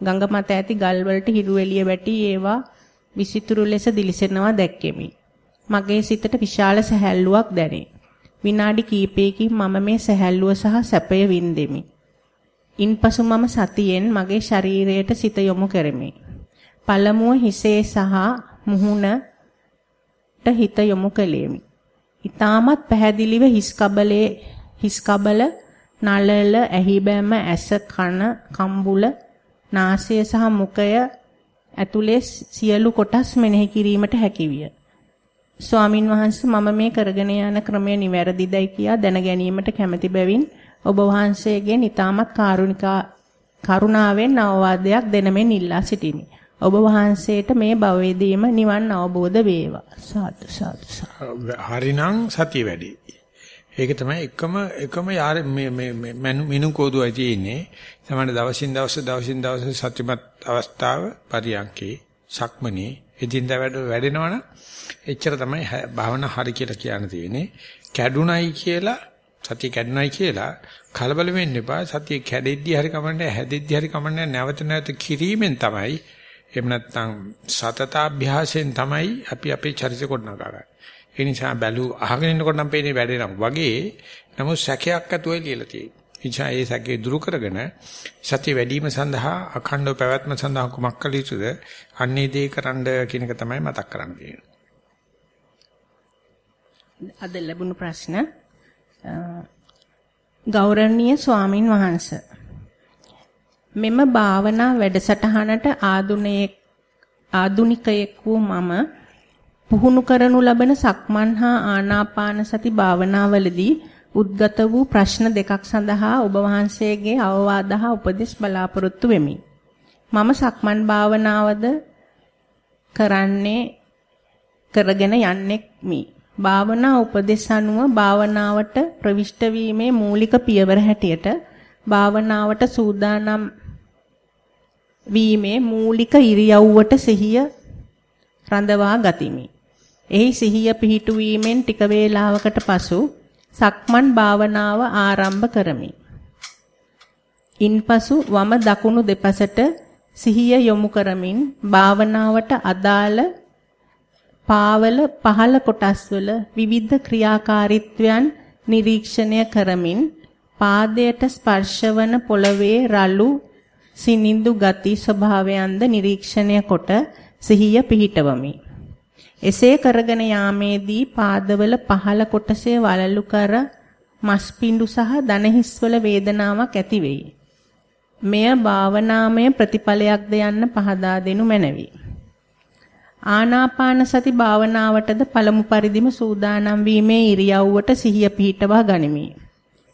ගඟ මත ඇති ගල් වලට හිරු එළිය වැටි ඒවා විසිතුරු ලෙස දිලිසෙනවා දැක්කෙමි. මගේ සිතට විශාල සැහැල්ලුවක් දැනේ. විනාඩි කිහිපයකින් මම මේ සැහැල්ලුව සහ සැපය වින්දෙමි. ඉන්පසු මම සතියෙන් මගේ ශරීරයට සිත යොමු කරමි. පළමුව හිසේ සහ මුහුණට හිත යොමු කළෙමි. ඊටමත් පැහැදිලිව හිස් කබලේ හිස් කබල, නළල, ඇහිබැම, ඇස, කන, කම්බුල, නාසය සහ මුඛය ඇතුලේ සියලු කොටස් මෙනෙහි කිරීමට හැකියිය. ස්වාමින් වහන්සේ මම මේ කරගෙන යන ක්‍රමය නිවැරදිදයි කියා දැන ගැනීමට කැමැති බැවින් ඔබ වහන්සේගෙන් ඊටමත් කාරුණිකා කරුණාවෙන් අවවාදයක් දෙනමෙන් ඉල්ලා සිටිමි. ඔබ වහන්සේට මේ භවයේදීම නිවන් අවබෝධ වේවා. සාදු සාදු. හරිනම් සතිය වැඩි. ඒක තමයි එකම එකම යාර මේ මේ මිනු කෝදුවයි තියෙන්නේ. තමයි දවසින් දවස දවසින් දවස සත්‍යමත් අවස්ථාව පරියන්කේ සක්මනේ එදින්දා වැඩ වැඩෙනවනම් එච්චර තමයි භාවනා හරි කියලා කියන්න තියෙන්නේ. කැඩුනයි කියලා සතිය කැඩුනයි කියලා කලබල වෙන්න එපා. සතිය කැඩෙද්දි හරි කමන්නේ හැදෙද්දි හරි කමන්නේ නැවත නැවත කිරීමෙන් තමයි එහෙම නැත්නම් සතතාභ්‍යාසයෙන් තමයි අපි අපේ චරිත කොටනගා ගන්න. ඒ නිසා බැලු අහගෙන ඉන්නකොට නම් පේන්නේ වැඩේනම් වගේ නමුත් සැකයක් ඇතුවයි ලියලා තියෙන්නේ. එනිසා ඒ සැකේ දුරු කරගෙන සතිය වැඩිම සඳහා අඛණ්ඩව පැවැත්ම සඳහා කුමක් කළ යුතුද? අන්නේ දේ කරන්න කියන එක තමයි මතක් කරන්න තියෙන්නේ. අද ලැබුණු ප්‍රශ්න ගෞරවනීය ස්වාමින් වහන්සේ මෙම භාවනා වැඩසටහනට ආදුනිකයෙක් ආදුනිකයෙක් වූ මම පුහුණු කරනු ලබන සක්මන් හා ආනාපාන සති භාවනාවලදී උද්ගත වූ ප්‍රශ්න දෙකක් සඳහා ඔබ වහන්සේගේ අවවාද හා උපදෙස් බලාපොරොත්තු වෙමි. මම සක්මන් භාවනාවද කරන්නේ කරගෙන යන්නේ මි. භාවනා උපදෙස් අනුව භාවනාවට ප්‍රවිෂ්ඨ වීමේ මූලික පියවර හැටියට භාවනාවට සූදානම් වීමේ මූලික ඉරියව්වට සිහිය රඳවා ගතිමි. එහි සිහිය පිහිටුවීමෙන් ටික වේලාවකට පසු සක්මන් භාවනාව ආරම්භ කරමි. ඉන්පසු වම දකුණු දෙපසට සිහිය යොමු කරමින් භාවනාවට අදාළ පාවල පහළ කොටස්වල විවිධ ක්‍රියාකාරීත්වයන් නිරීක්ෂණය කරමින් පාදයට ස්පර්ශවන පොළවේ රළු සිනිඳු ගති ස්වභාවයන්ද නිරීක්ෂණය කොට සිහිය පිහිටවමි. එසේ කරගෙන යාමේදී පාදවල පහළ කොටසේ වලලු කර මස්පිඬු සහ දනහිස්වල වේදනාවක් ඇති වෙයි. මෙය භාවනාමය ප්‍රතිඵලයක්ද යන්න පහදා දෙනු මැනවි. ආනාපාන සති භාවනාවටද පළමු පරිදිම සූදානම් වීමේ ඉරියව්වට සිහිය පිහිටවා ගනිමි.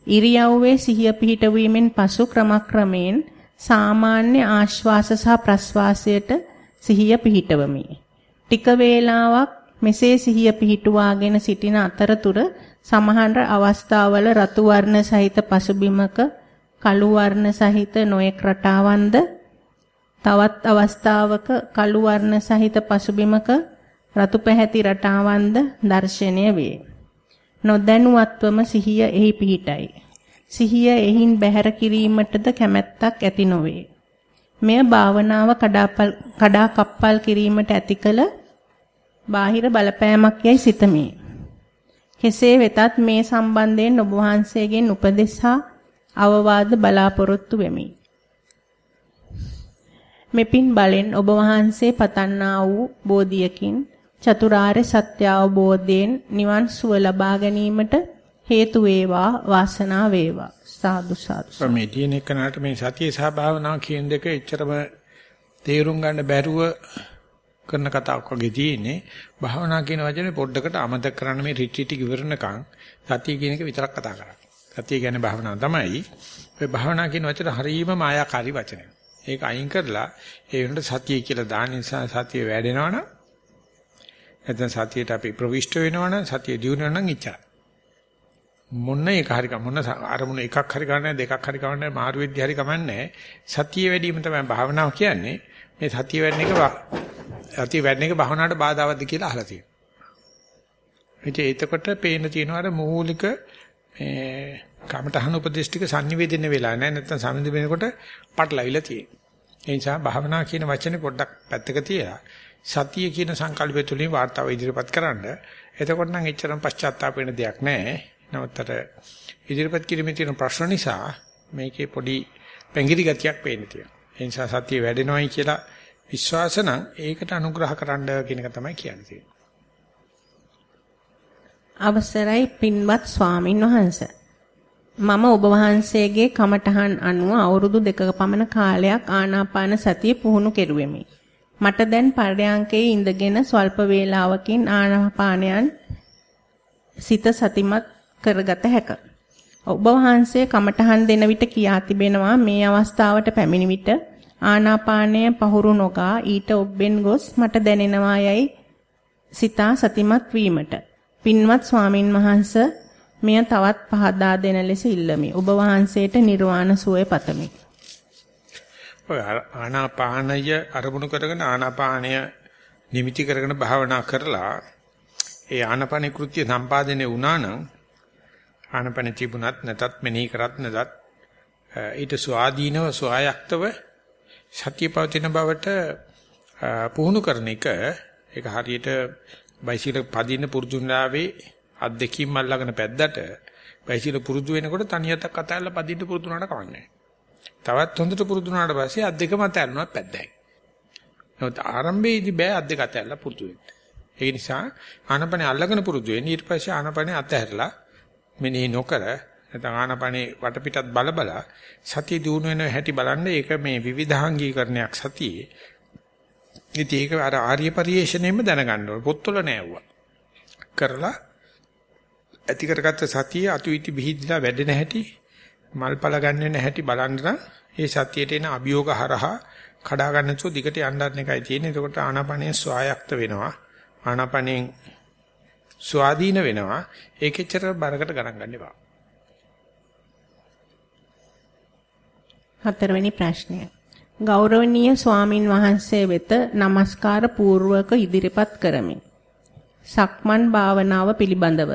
ඉරියව්වේ සිහිය පිහිටවීමෙන් පසු ක්‍රමක්‍රමයෙන් සාමාන්‍ය ආශ්වාස සහ ප්‍රශ්වාසයට සිහිය පිහිටවමි. ටික වේලාවක් මෙසේ සිහිය පිහිටුවාගෙන සිටින අතරතුර සමහර අවස්ථාවල රතු වර්ණ සහිත පසුබිමක කළු වර්ණ සහිත නොයෙක් රටාවන්ද තවත් අවස්ථාවක කළු වර්ණ සහිත පසුබිමක රතු පැහැති රටාවන්ද දැర్శණය වේ. නොදැනුවත්වම සිහිය එහි පිහිටයි. සිහිය එහින් බැහැර කිරීමටද කැමැත්තක් ඇති නොවේ. මෙය භාවනාව කඩා කප්පල් කිරීමට ඇතිකල බාහිර බලපෑමක් යයි සිතමි. කෙසේ වෙතත් මේ සම්බන්ධයෙන් ඔබ වහන්සේගෙන් උපදෙස් හා අවවාද බලාපොරොත්තු වෙමි. මෙපින් බලෙන් ඔබ වහන්සේ පතන්නා වූ බෝධියකින් චතුරාර්ය සත්‍ය අවබෝධයෙන් නිවන් සුව ලබා ගැනීමට හේතු වේවා වාසනාව වේවා සාදු සාදු මේ තියෙන එකනට මේ සතිය සහ භාවනාව කියන දෙක එච්චරම තේරුම් ගන්න බැරුව කරන කතාවක් වගේ තියෙන්නේ භාවනා කියන වචනේ පොඩ්ඩකට අමතක කරන්න මේ රිට්‍රීට් එක ඉවරනකම් සතිය කියන එක විතරක් කතා කරන්නේ. සතිය කියන්නේ භාවනාව තමයි. ඔය භාවනා කියන වචන හරීම මායාකාරී වචනයක්. ඒක අයින් කරලා ඒ වෙනට සතිය කියලා දාන නිසා සතිය වැඩෙනවනම් නැත්නම් සතියට අපි ප්‍රවිෂ්ඨ වෙනවනම් සතිය දියුණුවනම් ඉච්චා. මොන එක හරි මොන අරමුණ එකක් හරි ගන්න දෙකක් හරි ගන්න මාරු වෙද්දී හරි කමන්නේ සතිය වැඩිම තමයි භාවනාව කියන්නේ. මේ සතිය වැඩන එක සතිය වැඩන එක භාවනාවට බාධාවත්ද කියලා අහලා තියෙනවා. ඉතින් එතකොට පේන තියෙනවා අර මූලික මේ කමඨහන උපදේශික sannivedana වෙලා නැහැ. නැත්නම් සම්බන්ධ වෙනකොට පටලවිලා තියෙනවා. ඒ නිසා භාවනා කියන වචනේ පොඩ්ඩක් පැත්තක තියලා සතිය කියන සංකල්පය තුලින් වார்த்தාව ඉදිරිපත් කරන්න. එතකොට නම් එච්චරම පශ්චාත්තාප වෙන දෙයක් නැහැ. නමුත් අර ඉදිරිපත් කිරීමේ තියෙන ප්‍රශ්න නිසා මේකේ පොඩි පැංගිරි ගතියක් පේන්න තියෙනවා. ඒ නිසා සතිය වැඩෙනවයි කියලා විශ්වාස නම් ඒකට අනුග්‍රහ කරන්න කියන එක තමයි කියන්නේ. අවසරයි පින්වත් ස්වාමින් වහන්සේ. මම ඔබ වහන්සේගේ කමඨහන් අනුව අවුරුදු දෙකක පමණ කාලයක් ආනාපාන සතිය පුහුණු කෙරුවෙමි. මට දැන් පරයන්කේ ඉඳගෙන ස්වල්ප වේලාවකින් ආනාපානයන් සිත සතිමත් කරගත හැක. ඔබ වහන්සේ කමඨහන් දෙන විට කියා තිබෙනවා මේ අවස්ථාවට පැමිණි විට ආනාපානය පහුරු නොගා ඊට ඔබෙන් ගොස් මට දැනෙනවා යයි සිතා සතිමත් වීමට. පින්වත් ස්වාමින් වහන්සේ මෙය තවත් පහදා දෙන ලෙස ඉල්ලමි. ඔබ වහන්සේට නිර්වාණ සුවය පතමි. ඔය ආනාපානය අරමුණු කරගෙන ආනාපානය නිමිති කරගෙන භාවනා කරලා ඒ ආනාපාන කෘත්‍ය සම්පාදනය වුණා නම් ආනපන තිබුණත් නැතත් මෙනෙහි කරත් නැතත් ඊට ස්වාධීනව ස්වායක්තව සතිය පවතින බවට පුහුණු කරන එක ඒක හරියට බයිසිකල් පදින්න පුරුදුනාවේ අත් දෙකින්ම අල්ලගෙන පැද්දට බයිසිකල් පුරුදු වෙනකොට තනියතක් අතල්ලා පදින්න පුරුදු වුණාට කවන්නේ තවත් හොඳට පුරුදු වුණාට පස්සේ අත් දෙකම අතල්නවා පැද්දයි. නමුත් ආරම්භයේදී බෑ අත් දෙක අතල්ලා පුරුදු වෙන්න. ඒ නිසා ආනපනේ අල්ලගෙන පුරුදු වෙන්න ඊට පස්සේ ආනපනේ අතහැරලා මෙනෙහි නොකර නැත්නම් ආනපනේ වටපිටත් බල බල සතිය දිනු වෙන හැටි බලන්න ඒක මේ විවිධාංගීකරණයක් සතියේ ඉතින් ඒක අර ආර්ය පරිශ්‍රණයෙන්ම දැනගන්න ඕන. පොත්වල නෑවුවා. කරලා ඇති කරගත්ත සතිය අතු ඉති බිහිදිලා වැඩෙන හැටි මල්පල ගන්න හැටි බලන්න නම් ඒ සතියට එන අභියෝග හරහා කඩා ගන්න චෝ දිගට යන්නත් එකයි තියෙන්නේ. එතකොට ආනාපානය ස්වායක්ත වෙනවා. ආනාපානෙන් ස්වාධීන වෙනවා. ඒකෙච්චර බරකට ගණන් ගන්න එපා. හතරවෙනි ප්‍රශ්නය. ගෞරවනීය ස්වාමින් වහන්සේ වෙත নমස්කාර පූර්වක ඉදිරිපත් කරමි. සක්මන් භාවනාව පිළිබඳව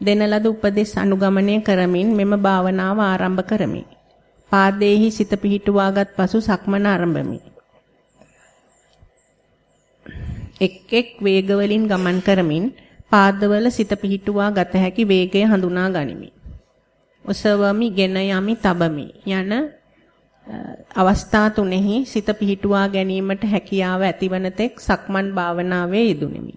දෙන ලද උපදෙස් අනුගමනය කරමින් මෙම භාවනාව ආරම්භ කරමි. පාදයේහි සිත පිහිටුවාගත් පසු සක්මන ආරම්භමි. එක් එක් වේගවලින් ගමන් කරමින් පාදවල සිත පිහිටුවා ගත හැකි වේගය හඳුනා ගනිමි. ඔසවමි, ගෙන යමි, තබමි යන අවස්ථා තුනෙහි සිත පිහිටුවා ගැනීමට හැකියාව ඇතිවන තෙක් සක්මන් භාවනාවේ යෙදුණෙමි.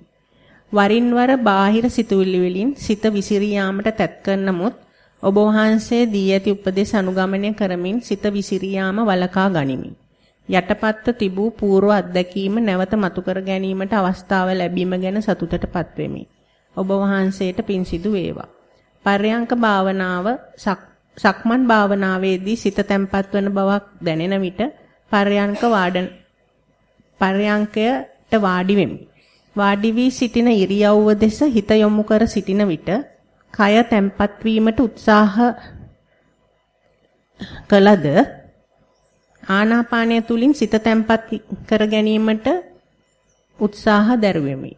වරින් වර බාහිර සිතුවිලි වලින් සිත විසිරී යාමට තැත් කරනමුත් ඔබ වහන්සේ දී ඇති උපදේශ අනුගමනය කරමින් සිත විසිරී යාම වළකා ගනිමි. යටපත්ව තිබූ పూర్ව අත්දැකීම නැවත මතු කර ගැනීමට අවස්ථාව ලැබීම ගැන සතුටටපත් වෙමි. ඔබ වහන්සේට පින් සිදු වේවා. පර්යංක භාවනාව සක්මන් භාවනාවේදී සිත තැම්පත් වන බවක් දැනෙන විට පර්යංක වාඩන පර්යංකයට වාඩි වෙමි. වාඩි වී සිටින ඉරියව්ව දෙස හිත යොමු කර සිටින විට කය තැම්පත් වීමට උත්සාහ කළද ආනාපානය තුලින් සිත තැම්පත් කර ගැනීමට උත්සාහ දැරුවෙමි.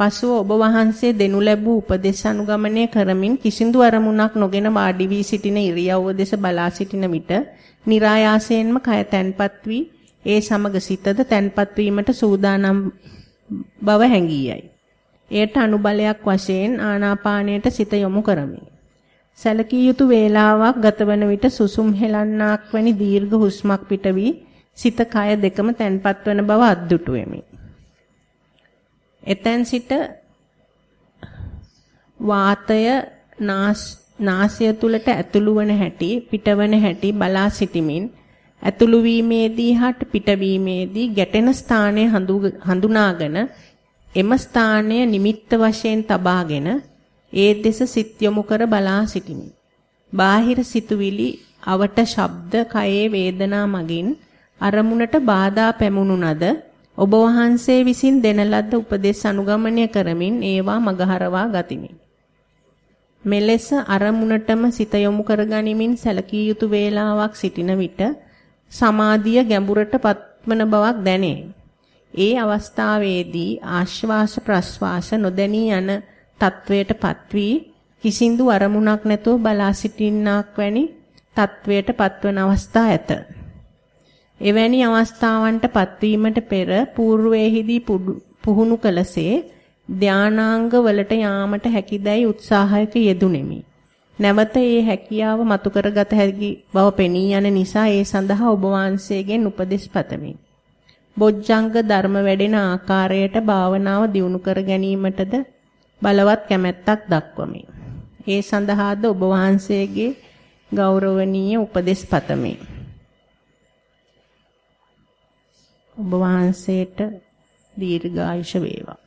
පසුව ඔබ වහන්සේ දෙනු ලැබූ උපදේශ අනුගමනය කරමින් කිසිදු අරමුණක් නොගෙන වාඩි වී සිටින ඉරියව්ව දෙස බලා සිටින විට નિરાයාසයෙන්ම කය තැන්පත් වී ඒ සමග සිතද තැන්පත් වීමට සූදානම් බව හැඟී යයි. එයට අනුබලයක් වශයෙන් ආනාපානයට සිත යොමු කරමි. සැලකිය යුතු වේලාවක් ගතවන විට සුසුම් හෙලන්නාක් වැනි දීර්ඝ හුස්මක් පිට වී සිත කය දෙකම තැන්පත් වන බව අද්දුටු වෙමි. එතෙන් සිට වාතය නාසය තුලට ඇතුළු වන හැටි පිටවන හැටි බලා සිටිමින් ඇතුළු වීමේදී හට පිටවීමේදී ගැටෙන ස්ථානය හඳුනාගෙන එම ස්ථානය නිමිත්ත වශයෙන් තබාගෙන ඒ දෙස සිත් යොමු කර බලා සිටිමි. බාහිර සිතුවිලි අවට ශබ්ද කයේ වේදනා මගින් අරමුණට බාධා පැමුණුනද ඔබ වහන්සේ විසින් දෙන ලද්ද උපදෙස් අනුගමනය කරමින් ඒවා මගහරවා ගතිමි. මෙලෙස අරමුණටම සිත යොමු කරගනිමින් සැලකිය යුතු වේලාවක් සිටින විට සමාධිය ගැඹුරට පත්වන බවක් දැනේ. ඒ අවස්ථාවේදී ආශ්වාස ප්‍රශ්වාස නොදැනී යන තත්වයට පත්වී කිසිඳු අරමුණක් නැතුව බලා සිටින්නාක් වැනි තත්වයට පත්වන අවස්ථා ඇත. එවැනි අවස්ථාවන්ට පත්වීමට පෙර పూర్වයේදී පුහුණු කළසේ ධානාංග වලට යාමට හැකිදැයි උත්සාහයක යෙදුණෙමි. නැවත ඒ හැකියාව මතු කරගත හැකි බව පෙනී යන නිසා ඒ සඳහා ඔබ වහන්සේගෙන් උපදෙස් පතමි. බොජ්ජංග ධර්ම වැඩෙන ආකාරයට භාවනාව දියුණු කර ගැනීමටද බලවත් කැමැත්තක් දක්වමි. ඒ සඳහාද ඔබ වහන්සේගේ ගෞරවනීය උපදෙස් පතමි. ඔබ වහන්සේට දීර්ඝායුෂ වේවා.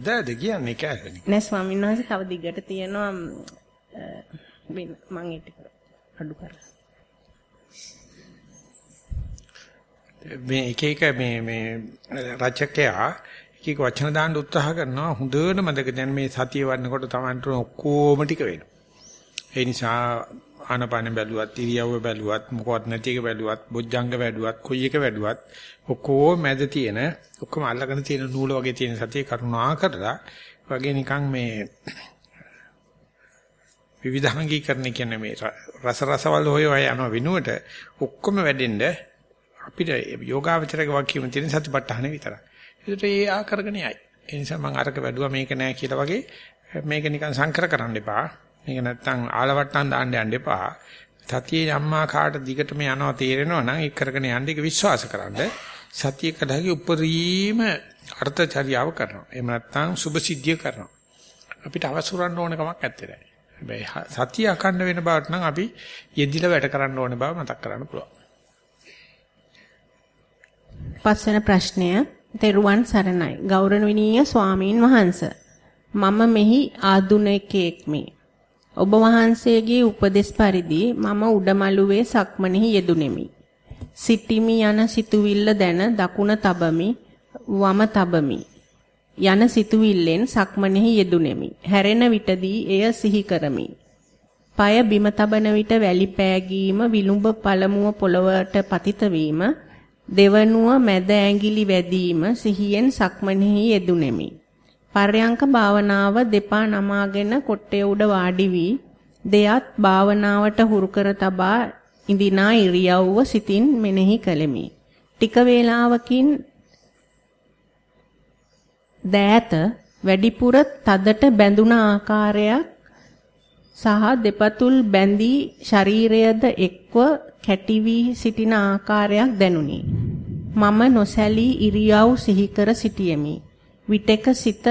දැද කියන්නේ කෑකනේ. නෑ ස්වාමීන් වහන්සේ තව දිගට තියෙනවා මම ඒක අඩු කරලා. මේ එක එක මේ මේ රචකයා එක වචන දාන්න උත්සාහ කරනවා හොඳට මතක දැන් මේ සතිය වඩනකොට Tamanට ඔක්කොම ටික වෙනවා. ඒ නිසා ආනපාන බැලුවත් ඉරියව්ව බැලුවත් මොකවත් නැති එක බැලුවත් බොජ්ජංග බැලුවත් කොයි එක බැලුවත් ඔක්කොම මැද තියෙන ඔක්කොම අල්ලගෙන තියෙන නූල වගේ තියෙන සතිය කරුණා කරලා වගේ නිකන් මේ විවිධාංගීකරණ කියන්නේ මේ රස රසවල හොය යන වෙනුවට ඔක්කොම වැඩෙන්න අපිට යෝගාවචරක වාක්‍යෙම තියෙන සතිපට්ඨාන විතරයි. ඒකට ඒ ආ කරගෙන යයි. ඒ නිසා මම අරක වැදුවා මේක නෑ කියලා වගේ මේක නිකන් සංකර කරන්න එපා. මේක නැත්තම් ආලවට්ටම් දාන්න යන්න එපා. සතියේ අම්මා කාට දිගටම යනවා තේරෙනවා නම් ඒක කරගෙන යන්න ඒක විශ්වාස කරන්න. සතිය කඩහගේ උපරිම අර්ථචර්යාව කරනවා. එහෙම නැත්තම් සුභ සිද්ධිය කරනවා. අපිට අවසුරන්න ඕන කමක් නැත්තේ නෑ. හැබැයි සතිය අකණ්ඩ වෙන බවට නම් අපි යෙදිලා වැඩ කරන්න ඕන බව මතක් කරන්න පුළුවන්. පස්වෙනි ප්‍රශ්නය තෙරුවන් සරණයි ගෞරවණීය ස්වාමීන් වහන්ස මම මෙහි ආදුනිකයෙක් මේ ඔබ වහන්සේගේ උපදෙස් පරිදි මම උඩමළුවේ සක්මනෙහි යෙදුණෙමි. සිටිමි යන සිතුවිල්ල දැන දකුණ තබමි වම තබමි. යන සිතුවිල්ලෙන් සක්මනෙහි යෙදුණෙමි. හැරෙන විටදී එය සිහි කරමි. পায় බිම තබන විට වැලි පෑගීම විලුඹ පළමුව පොළවට පතිත වීම දෙවනුව මැද ඇඟිලි වැදීම සිහියෙන් සක්මනෙහි යෙදුණෙමි. පර්යංක භාවනාව දෙපා නමාගෙන කොට්ටේ උඩ වාඩි වී දෙයත් භාවනාවට හුරු කර තබා ඉඳිනා ඉරියව්ව සිතින් මෙනෙහි කළෙමි. ටික වේලාවකින් දෑත වැඩිපුර තදට බැඳුන ආකාරයක් සහ දෙපතුල් බැඳී ශරීරයද එක්ව කැටි වී සිටින ආකාරයක් දැනුනි. මම නොසැලී ඉරියව් සිහි කර සිටියෙමි. විටක සිත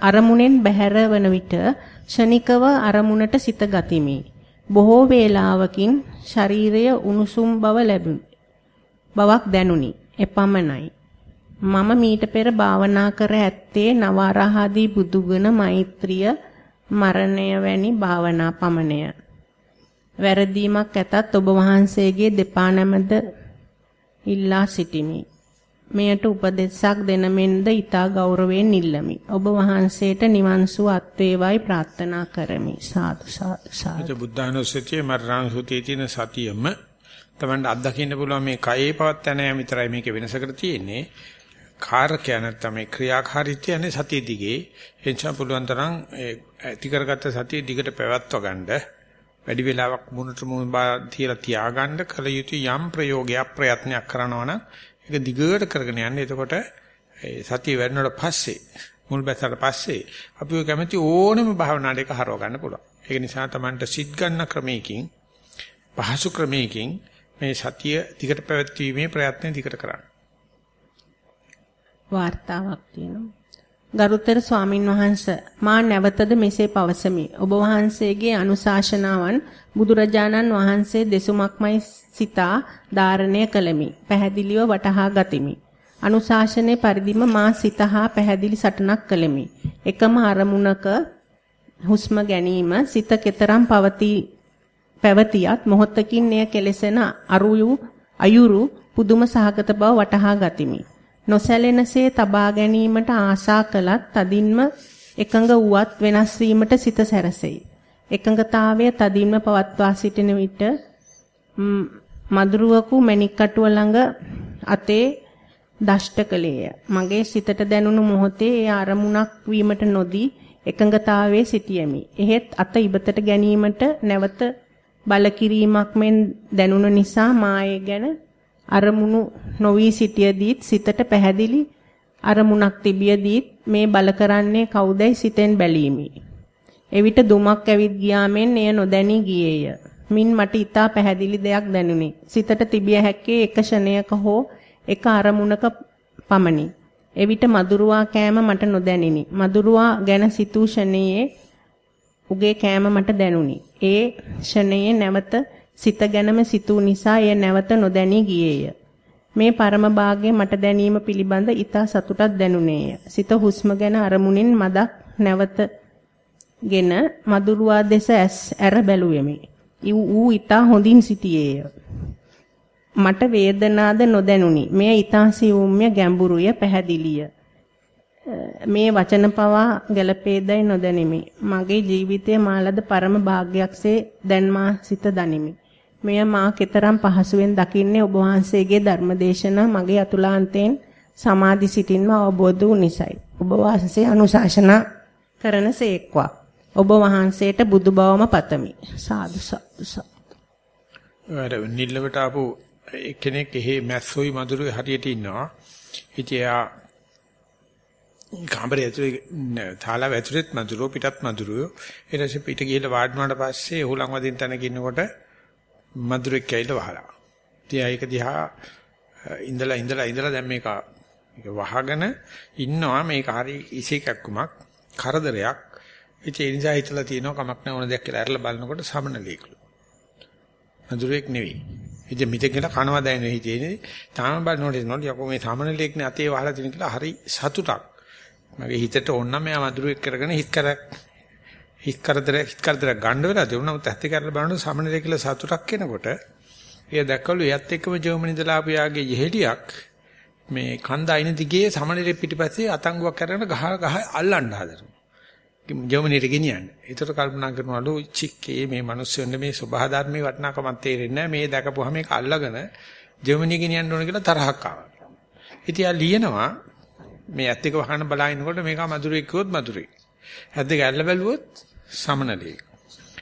අරමුණෙන් බැහැර වන විට ෂණිකව අරමුණට සිත ගතිමි. බොහෝ වේලාවකින් ශරීරය උණුසුම් බව ලැබුණි. බවක් දැනුනි. එපමණයි. මම මීට පෙර භාවනා කර ඇත්තේ නවරහදී බුදුගුණ මෛත්‍රිය මරණය වැනි භාවනා පමණය. වැරදීමක් ඇතත් ඔබ වහන්සේගේ දෙපා නැමද ඉල්ලා සිටිමි. මෙයට උපදෙසක් දෙන මෙන්ද ඊතා ගෞරවයෙන් ඉල්ලමි. ඔබ වහන්සේට නිවන් සුව අත් වේවායි ප්‍රාර්ථනා කරමි. සාදු සාදු සාදු. බුද්ධානුස්සතිය මරණසුතියේ තියෙන සතියම තමන්ට අත්දකින්න පුළුවන් මේ කයේ පවත්තන යාම විතරයි මේකේ වෙනසකට තියෙන්නේ. කාර්කය නැත්නම් මේ ක්‍රියාකාරීත්වය යන්නේ සතිය දිගේ එනිසා පුළුවන් තරම් ඇති කරගත්ත සතිය දිගට පැවැත්ව ගන්න වැඩි වෙලාවක් මුණට මුණ තියලා තියාගන්න කල යුතු යම් ප්‍රයෝගයක් ප්‍රයත්නයක් කරනවා නම් ඒක දිගට කරගෙන යන්න. එතකොට සතිය වැඩනට පස්සේ මුල් බැසට පස්සේ අපි ඔය කැමති ඕනම භාවනාවකට ඒක හරව ගන්න පුළුවන්. ඒක නිසා Tamanට සිත් ගන්න ක්‍රමයකින් පහසු ක්‍රමයකින් මේ සතිය දිගට පැවැත්වීමේ ප්‍රයත්නය දිගට කරන්න. වාර්තාවක් තියෙනවා. ගරුතර ස්වාමින් වහන්ස මා නැවතද මෙසේ පවසමි. ඔබ වහන්සේගේ අනුශාසනාවන් බුදුරජාණන් වහන්සේ දෙසුමක්මයි සිතා ධාරණය කළෙමි. පැහැදිලිව වටහා ගතිමි. අනුශාසනයේ පරිදිම මා සිතහා පැහැදිලි සටනක් කළෙමි. එකම අරමුණක හුස්ම ගැනීම සිත කෙතරම් පවතී පැවතියත් මොහොතකින් එය කෙලසෙන අරුයු අයුරු පුදුම සහගත බව වටහා ගතිමි. නොසැලෙනසේ තබා ගැනීමට ආශා කළත් තදින්ම එකඟ වුවත් වෙනස් වීමට සිත සැරසෙයි. එකඟතාවය තදින්ම පවත්වා සිටින විට මදුරුවකු මණික් කටුව ළඟ අතේ දෂ්ටකලේය. මගේ සිතට දැනුණු මොහොතේ ඒ අරමුණක් වීමට නොදී එකඟතාවයේ සිටියෙමි. එහෙත් අත ඉබතට ගැනීමට නැවත බල කිරීමක් මෙන් දැනුණ නිසා මායේ ගැන අරමුණු නොවි සිටියදීත් සිතට පැහැදිලි අරමුණක් තිබියදීත් මේ බල කරන්නේ කවුදයි සිතෙන් බැලීමි. එවිට දුමක් ඇවිත් ගියාමෙන් එය නොදැනී ගියේය. මින් මට ඊටා පැහැදිලි දෙයක් දැනුනි. සිතට තිබිය හැක්කේ එක ෂණයක හෝ එක අරමුණක පමණි. එවිට මදුරුවා කෑම මට නොදැනිනි. මදුරුවා ගැන සිතූ ෂණයේ උගේ කෑම මට දැනුනි. ඒ ෂණයේ නැවත සිත ගැනම සිතූ නිසා එය නැවත නොදැනී ගියේය. මේ පරම භාගය මට දැනීම පිළිබඳ ඊතා සතුටක් දැනුනේය. සිත හුස්ම ගැන අරමුණින් මදක් නැවතගෙන මදුරුවා දෙස ඇස් ඇර බැලුවෙමි. ඌ ඊතා හොඳින් සිටියේය. මට වේදනාද නොදැනුනි. මෙය ඊතා සියුම්ය ගැඹුරුය පැහැදිලිය. මේ වචන පවා ගැළපේදයි නොදැනිමි. මගේ ජීවිතයේ මාලද පරම භාග්‍යයක්සේ දැන් මා සිත දනිමි. මෙය මා කෙතරම් පහසුවෙන් දකින්නේ ඔබ වහන්සේගේ ධර්මදේශනා මගේ අතුලාන්තයෙන් සමාධි සිටින්ම අවබෝධ වූ නිසයි. ඔබ වහන්සේ අනුශාසනා කරනසේක්වා. ඔබ වහන්සේට බුදු බවම පතමි. සාදු සාදු සාදු. අර නිල්ලවට ආපු එක්කෙනෙක් එහෙ මැස්සොයි මදුරුයි හරියට ඉන්නවා. ඉතින් එයා කාමරේ ඇතුලේ තාලා ඇතුලේත් මදුරුව පිටත් මදුරුව. ඊට පස්සේ පිට ගිහලා වාඩි වුණාට පස්සේ හුලං වදින තැනක ඉන්නකොට මදුරුවෙක් කැයිලා වහලා. ඉතින් ඒක දිහා ඉඳලා ඉඳලා ඉඳලා දැන් මේක මේක වහගෙන ඉන්නවා මේක හරි ඉසේකක්කමක් කරදරයක්. ඉතින් ඒ නිසා හිතලා තියෙනවා කමක් නැහැ ඕන දෙයක් කියලා අරලා බලනකොට සමනලීකලු. මදුරුවෙක් නෙවෙයි. ඉතින් මිතෙක් කියලා කනවා දැනෙන හිතේනේ තාම බලනකොට නෝඩ යකෝ මේ සමනලීක්නේ අතේ වහලා තියෙන කියලා හරි සතුටක්. මගේ හිතට ඕන නම් මෙයා මදුරුවෙක් කරගෙන හිත කරක් හිත කරදර හිත කරදර ගන්න වෙලා තිබුණා. නමුත් ඇත්ත කරලා බලනකොට සමනලී කියලා සතුටක් එනකොට එයා දැක්කලු එයත් එක්කම ජර්මනි ඉඳලා ආපු යාගේ යෙහෙලියක් මේ කන්ද අයින දිගේ සමනලේ පිටිපස්සේ අතංගුවක් කරගෙන ගහ ගහ අල්ලන්න හදනවා. ජර්මනියට ගෙනියන්නේ. ඒතර කල්පනා කරනවලු චික්කේ මේ මිනිස්සුන්ගේ මේ සබහා ධර්මයේ වටිනාකමක් තේරෙන්නේ නැහැ. මේ දැකපුවාම මේක අල්ලගෙන ජර්මනිය ගෙනියන්න ඕන කියලා තරහක් ආවා. ඉතින් ආ ලියනවා මේ ඇත්ත එක වහන බලාිනකොට මේක මధుරෙක් කිව්වොත් මధుරෙක්. ඇත්ත එක ඇල්ල බැලුවොත් සමනලෙක්.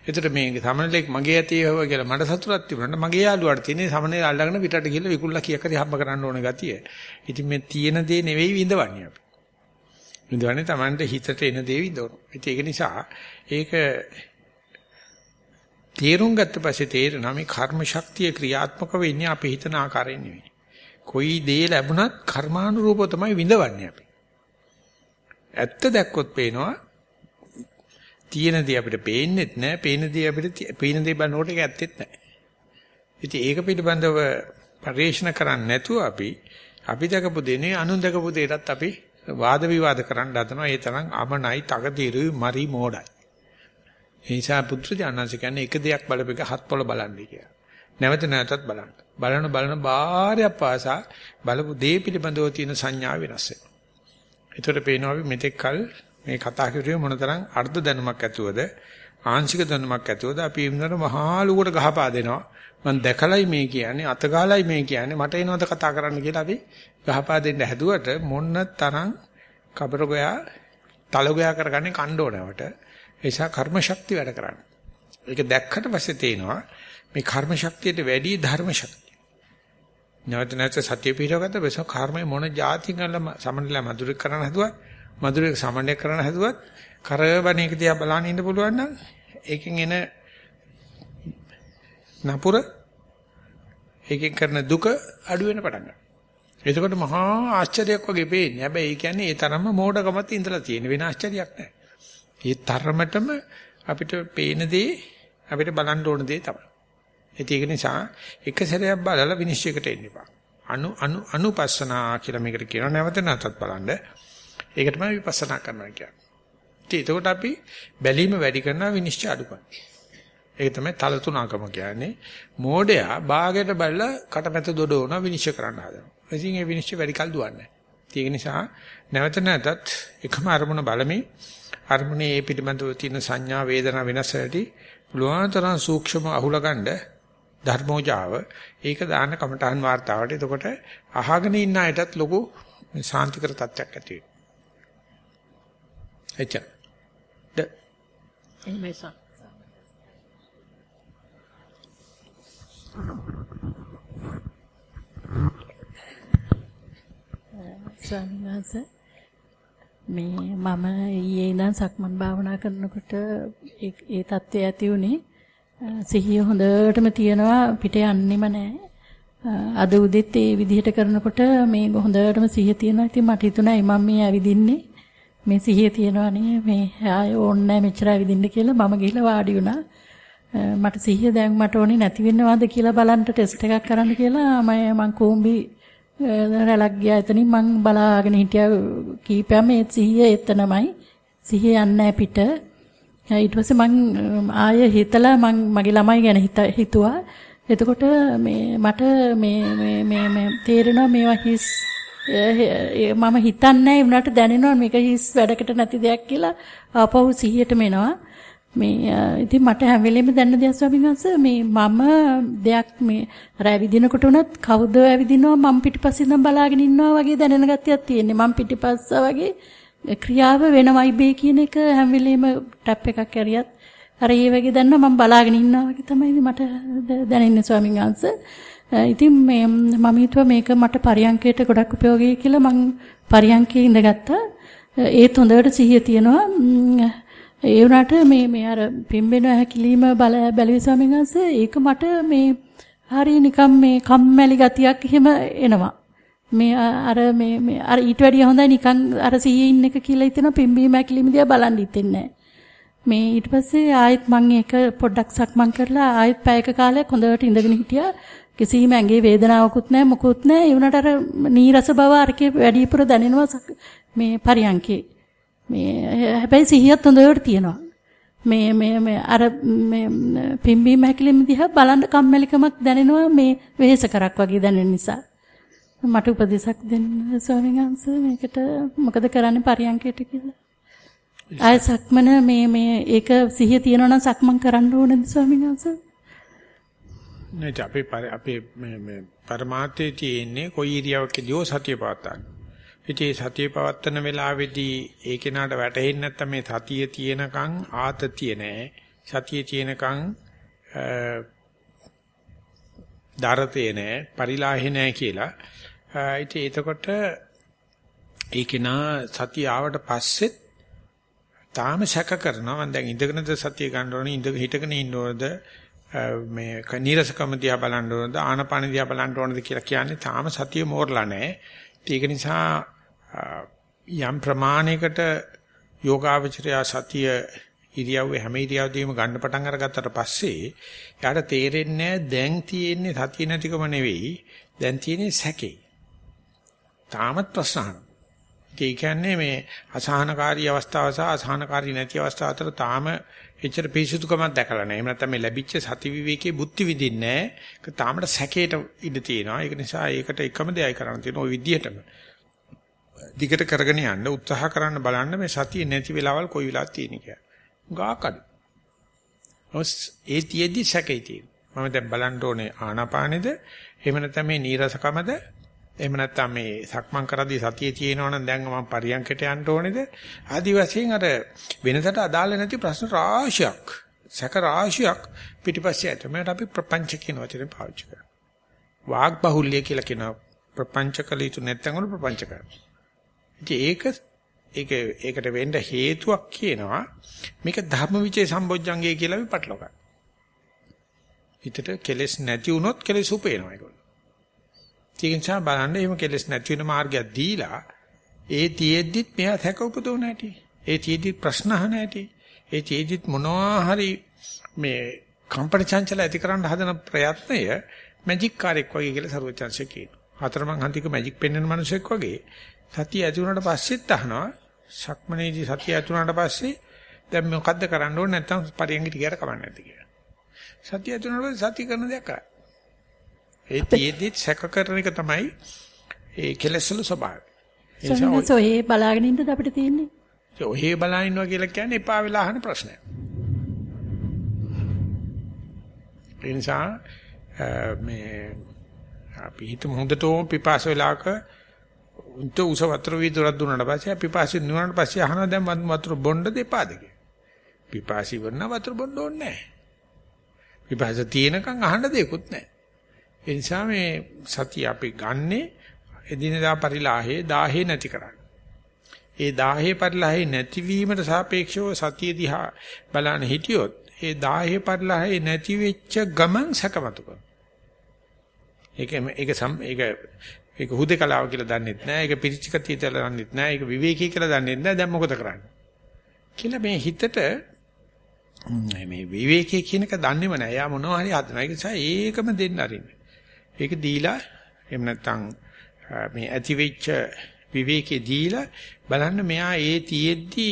එතකොට මේ සමනලෙක් මගේ ඇතේ හව කියලා මට සතුටක් තිබුණා. මගේ යාළුවාට තියෙන සමනලෙ අල්ලගෙන පිටට ගිහලා විකුල්ලා කීයක් හරි හම්බ කරන්න ඕන ගතිය. ඉතින් මේ තියෙන දේ නෙවෙයි විඳවන්නේ අපි. විඳවන්නේ Tamante හිතට එන දේ විඳවන. ඉතින් ඒක නිසා ඒක තේරුම් ගත්ත පස්සේ තේරෙනවා මේ කර්ම ශක්තිය ක්‍රියාත්මක වෙන්නේ අපි හිතන ආකාරයෙන් නෙවෙයි. කොයි දේ ලැබුණත් කර්මානුරූපව තමයි විඳවන්නේ අපි. ඇත්ත දැක්කොත් පේනවා තියෙන දේ අපිට පේන්නෙත් නෑ, පේන දේ අපිට පේන දේ බලනකොට ඒක ඇත්තෙත් නෑ. ඉතින් ඒක පිළිබඳව පරිශන කරන්නේ නැතුව අපි අපි දැකපු දෙනේ අනුන් දැකපු දෙයටත් අපි වාද විවාද කරන්න හදනවා. ඒ තරම් අමනයි, තකතිරුයි, මරි මෝඩයි. ඒ නිසා පුත්‍ර ඥානංශ කියන්නේ එක දෙයක් බලපෙක හත් පොළ බලන්නේ කියලා. නැවත නැවතත් බලන්න. බලන බලන බාහිරයක් පාසා බලපු දේ පිළිබඳව තියෙන සංඥා වෙනස් වෙනවා. ඒතකොට පේනවා අපි මෙතෙක් කල මේ කතා කරුවේ මොනතරම් අර්ධ දැනුමක් ඇතුවද ආංශික දැනුමක් ඇතුවද අපි ඉන්නර මහා ලුකට ගහපා දෙනවා. මම දැකලයි මේ කියන්නේ අතගාලයි මේ කියන්නේ මට එනවද කතා කරන්න කියලා අපි ගහපා දෙන්න හැදුවට මොන්න තරම් කබර ගෝයා තල ගෝයා කරගන්නේ කණ්ඩෝනවට ඒ නිසා කර්ම ශක්තිය වැඩ කරන්නේ. ඒක දැක්කට පස්සේ තේනවා මේ කර්ම ශක්තියට වැඩි ධර්ම ශක්තිය. නැවත නැවත සත්‍ය පිටවගත්ත බස කර්මය මොන જાති කරලා සමනලා මధుරේ කරන්න හැදුවත් මధుරේ සමනය කරන්න හැදුවත් කරවණේක දිහා බලන්න ඉන්න පුළුවන් නම් ඒකෙන් එන නපුර ඒකෙන් කරන දුක අඩු වෙන පටන් ගන්නවා. එතකොට මහා ආශ්චර්යයක් වගේ පේන්නේ. හැබැයි ඒ කියන්නේ ඒ තරම්ම මෝඩකමත් ඉඳලා තියෙන වෙන ආශ්චර්යයක් නැහැ. ඒ තරමටම අපිට පේන දේ අපිට බලන්න ඕන දේ තමයි. ඒක නිසා එක සැරයක් බලලා විනිශ්චයකට එන්න එපා. අනු අනු අනුපස්සනා කියලා මේකට කියනවා නැවත නැවතත් බලන්න. ඒක තමයි විපස්සනා කරනවා කියන්නේ. එතකොට අපි බැලීම වැඩි කරනවා විනිශ්චය අඩු ඒක තමයි තල තුනකම කියන්නේ. මෝඩයා බාගෙට බැලලා කටමැත දොඩවන විනිශ්චය කරන්න හදනවා. ඉතින් ඒ විනිශ්චය වැඩි කල් දුවන්නේ නැහැ. ඒක නිසා නැවත නැවතත් එකම අරමුණ බලමින් අරමුණේ ඒ පිටිබඳව තියෙන සංඥා වේදනා වෙනස් ඇති පුළුවන්තරම් සූක්ෂම අහුලගන්න ධර්මෝජාව ඒක දාන කමඨාන් වார்த்தාවට එතකොට අහගෙන ඉන්න අයටත් ලොකු සාන්තිකර තත්ත්වයක් ඇති වෙනවා. එච්චර. ද එහෙමයි සර්. ස්වාමීන් වහන්සේ මේ මම ඊයේ ඉඳන් සක්මන් භාවනා කරනකොට ඒ தත්ත්වය ඇති උනේ සිහිය හොඳටම තියනවා පිට යන්නෙම නැහැ. අද උදෙත් ඒ විදිහට කරනකොට මේ හොඳටම සිහිය තියෙනවා. ඉතින් මට හිතුණා මම මේ ඇවිදින්නේ මේ සිහිය තියනවා නේ මේ ආය ඕන්නේ නැහැ මෙච්චර ඇවිදින්න කියලා. මම ගිහිල්ලා වාඩි වුණා. මට සිහිය දැන් මට ඕනේ නැති වෙනවද කියලා බලන්න ටෙස්ට් එකක් කරන්න කියලා මම මං කෝම්බි රැලක් ගියා. එතනින් මං බලාගෙන හිටියා කීපයක්ම ඒ සිහිය එතනමයි. සිහිය යන්නේ පිට. ඊට පස්සේ මං ආයෙ හිතලා මං මගේ ළමයි ගැන හිතුවා. එතකොට මේ මට මේ මේ මේ තේරෙනවා මේවා හිස් මම හිතන්නේ වුණාට දැනෙනවා මේක හිස් වැඩකට නැති දෙයක් කියලා ආපහු සිහියටම එනවා. මේ ඉතින් මට හැම වෙලෙම දැනන දෙයක් ස්වාමීන් වහන්සේ මේ මම දෙයක් මේ අර ඇවිදිනකොට උනත් කවුද ඇවිදිනවා මම පිටිපස්සේ ඉඳන් බලාගෙන ඉන්නවා වගේ දැනෙන ගතියක් තියෙන්නේ. මම පිටිපස්ස වගේ ක්‍රියාව වෙනවයි බේ කියන එක හැම වෙලෙම ටැප් එකක් ඇරියත්. අර ඒ වගේ දැනනවා මම බලාගෙන ඉන්නවා වගේ තමයි මට දැනෙන්නේ ස්වාමීන් වහන්සේ. ඉතින් මේ මම හිතුවා මේක මට පරියන්කයට ගොඩක් උපයෝගී කියලා මං පරියන්කේ ඉඳගත්තා. ඒත් හොඳට සිහිය තියෙනවා. ඒ වුණාට මේ මේ අර පිම්බෙන හැකිලිම බල බැලුවේ ස්වාමීන් වහන්සේ ඒක මට මේ හරිය නිකම් මේ කම්මැලි ගතියක් එහෙම එනවා. මේ අර මේ මේ අර ඊට වැඩිය හොඳයි නිකන් අර සිහියේ ඉන්න එක කියලා හිතෙන පිම්බීම හැකිලිම දිහා බලන් හිටින්නේ මේ ඊට පස්සේ ආයෙත් මම ඒක පොඩ්ඩක් සක්මන් කරලා ආයෙත් පැයක කාලයක් හොඳට ඉඳගෙන හිටියා. කිසිම ඇඟේ වේදනාවකුත් නැහැ මොකුත් නැහැ. ඒ වුණාට අර නීරස බව අරකේ වැඩිපුර දැනෙනවා මේ පරියන්කේ. මේ හැබැයි සිහියත් හොඳට තියෙනවා. මේ මේ මේ අර මේ පිම්බීම හැකිලිම දිහා බලන්න කම්මැලිකමක් දැනෙනවා මේ වෙහෙස කරක් වගේ දැනෙන නිසා. මට උපදේශක් දෙන්න ස්වාමීන් වහන්සේ මේකට මොකද කරන්නේ පරියන්කයට කියලා. ආය සක්මන මේ මේ ඒක සිහිය තියෙනවා නම් සක්මන් කරන්න ඕනද ස්වාමීන් වහන්සේ? නැත්නම් අපේ අපේ මේ මේ પરමාර්ථයේ තියෙන්නේ කොයි ඉරියවකදීෝ සතිය පවත්තන්න. ඉතින් සතිය පවත්තන වෙලාවේදී ඒ කෙනාට වැටහෙන්නේ නැත්නම් මේ සතිය තියෙනකන් ආතතිය නැහැ. සතිය තියෙනකන් දරතේ නැහැ, පරිලාහේ නැහැ කියලා. ඉතින් එතකොට ඒ කෙනා සතිය ආවට පස්සෙත් තාම සැක කරනවා මම දැන් ඉඳගෙනද සතිය ගන්න ඕනේ ඉඳ හිටගෙන ඉන්න ඕනද මේ නීරසකම දිහා බලන්න ඕනද ආනපාන දිහා බලන්න ඕනද කියලා කියන්නේ තාම සතිය මෝරලා නැහැ. ඒක නිසා යම් ප්‍රමාණයකට යෝගාවචරය සතිය ඉරියව්වේ හැම ඉරියව්වෙදීම ගන්න පටන් අරගත්තට පස්සේ යාට තේරෙන්නේ දැන් තියෙන්නේ සතිය නැතිකම නෙවෙයි දැන් තියෙන්නේ සැකේ. තාමත් ප්‍රශ්න අහනවා. ඒ කියන්නේ මේ අසහනකාරී අවස්ථාව සහ අසහනකාරී නැති අවස්ථාව අතර තාම එච්චර පිරිසුදුකමක් දැකලා නැහැ. එහෙම නැත්නම් මේ ලැබිච්ච සති විවේකයේ බුද්ධි විදින්නේ නැහැ. ඒක තාමට සැකේට ඉඩ තියෙනවා. ඒක නිසා ඒකට එකම දෙයයි කරන්න තියෙන ওই විදිහටම. දිගට කරගෙන යන්න උත්සාහ කරන්න බලන්න මේ සතිය නැති වෙලාවල් කොයි වෙලාවක් තියෙන කියලා. ගාකඩ. ඔස් ඒ තියේදී සැකේ තියෙනවා. මම දැන් බලන්න ඕනේ ආනාපානෙද එහෙම නැත්නම් මේ නීරසකමද එහෙම නැත්නම් මේ සක්මන් කරද්දී සතියේ තියෙනවනම් දැන් මම පරියන්කට යන්න ඕනේද? ආදි වශයෙන් අර වෙනසට අදාළ නැති ප්‍රශ්න රාශියක් සැක රාශියක් පිටිපස්සේ ඇත. මේකට අපි ප්‍රපංච කියන වචනේ පාවිච්චි කරනවා. වාග් බහුල්‍ය කියලා කියන ප්‍රපංච කළ යුතු නැත්නම් උන ප්‍රපංච කරනවා. ඉතින් ඒක ඒක ඒකට වෙන්න හේතුවක් කියනවා මේක ධර්මවිචේ සම්බොජ්ජංගය කියලා අපි පටලවා ගන්න. හිතට කෙලෙස් නැති වුණොත් කෙලෙස් උපේනවා ඒගොල්ලෝ. ඒක නිසා බලන්න එහෙම කෙලස් නැති වෙන මාර්ගයක් දීලා ඒ තියෙද්දිත් මෙයා තැක උපදවන හැටි. ඒ තියෙද්දිත් ප්‍රශ්න අහන හැටි. ඒ තියෙද්දිත් මොනවා හරි මේ කම්පන චංචල ඇති කරන්න හදන ප්‍රයත්නය මැජික් කාර්යයක් වගේ කියලා සරුවචාන්සේ කියනවා. හතරමං හන්තික මැජික් පෙන්වන මිනිසෙක් වගේ සතිය ඇති වුණාට පස්සෙත් අහනවා සක්මනේදී සතිය ඇති වුණාට පස්සේ දැන් මොකද්ද කරන්න ඕනේ නැත්නම් පරියන්ගිට ගියට කමන්නේ නැති කියලා. සතිය ඇති වුණාට පස්සේ සතිය කරන දෙයක් කරා. ඒ තියේදී සැක කරන එක තමයි ඒ කෙලෙස්වල ස්වභාවය. ඒ ඔය බලාගෙන ඉන්නද අපිට තියෙන්නේ? ඔය බලාගෙන ඉන්නවා කියලා කියන්නේ එපා වෙලා අහන ප්‍රශ්නයක්. ඒ නිසා මේ අපි හිතමු හොඳටම පිපාස වෙලාක උන්ට උස වතුර වීදුරක් දුන්නාට පස්සේ පිපාසි නුනට පස්සේ අහනවා දැන් වතුර බොන්න දෙපාද කියලා. පිපාසි වුණා වතුර බොන්න ඕනේ නැහැ. පිපාස තියෙනකන් අහන්න දෙයක්වත් නැහැ. ඒ නිසා මේ සතිය අපි ගන්නෙ එදිනදා පරිලාහේ දාහේ නැති කරන්න. ඒ දාහේ පරිලාහේ නැතිවීමට සාපේක්ෂව සතිය දිහා බලන්න හිටියොත් ඒ දාහේ පරිලාහේ නැති වෙච්ච ගමන් සකමතු කරනවා. ඒක ඒක ඒක ඒක හුදේකලාව කියලා දන්නෙත් නෑ. ඒක පිරිචිකතිය කියලා දන්නෙත් නෑ. ඒක විවේකී කියලා දන්නෙත් නෑ. දැන් මොකද කරන්නේ? කියලා මේ හිතට මේ විවේකී කියන එක දන්නේම නෑ. එයා මොනවා හරි හදනවා. ඒක නිසා ඒකම දෙන්න අරින්න. ඒක දීලා එහෙම නැත්නම් මේ ඇති වෙච්ච විවේකේ දීලා බලන්න මෙයා ඒ තියෙද්දි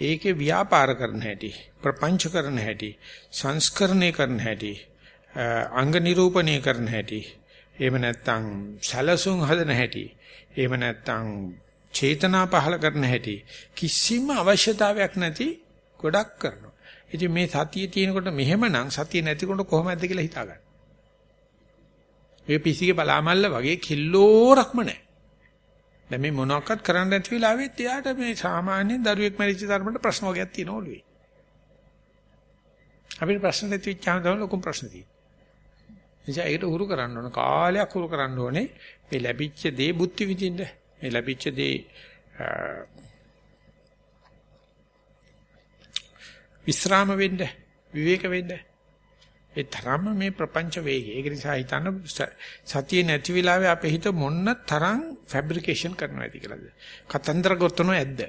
ඒකේ ව්‍යාපාර කරන හැටි ප්‍රපංච කරන හැටි සංස්කරණය කරන හැටි අංග නිරූපණය කරන හැටි එහෙම නැත්නම් සැලසුම් හදන හැටි එහෙම නැත්නම් චේතනා පහල කරන හැටි කිසිම අවශ්‍යතාවයක් නැති ගොඩක් කරනවා. ඉතින් මේ සතිය තියෙනකොට මෙහෙමනම් සතිය නැතිකොට කොහොමද කියලා හිතාගන්න. ඒ පිසිගේ බලාමල්ල වගේ කිල්ලෝරක්ම නැහැ. දැන් මේ මොනවාක්වත් කරන්න නැති වෙලාවෙත් එයාට මේ සාමාන්‍ය දරුවෙක් මැරිච්ච තරමට ප්‍රශ්න වර්ගයක් තියෙන ඔළුවේ. අපිට ප්‍රශ්න නැති වෙච්චාම තමයි ලොකු ප්‍රශ්න තියෙන්නේ. නිසා ඒකට උරු කරන්න ඕන කාලයක් උරු කරන්න ඕනේ මේ ලැබිච්ච දේ බුද්ධි විඳින්න. මේ ලැබිච්ච දේ විස්රාම වෙන්න විවේක වෙන්න ඒ තරම්ම මේ ප්‍රපංච වේගය. ඒක නිසා හිතන්න සතියේ නැති වෙලාවේ අපේ හිත මොන්න තරම් ෆැබ්‍රිකේෂන් කරනවා ඇති කියලාද. කතන්දර ගොතනෝ ඇද්ද?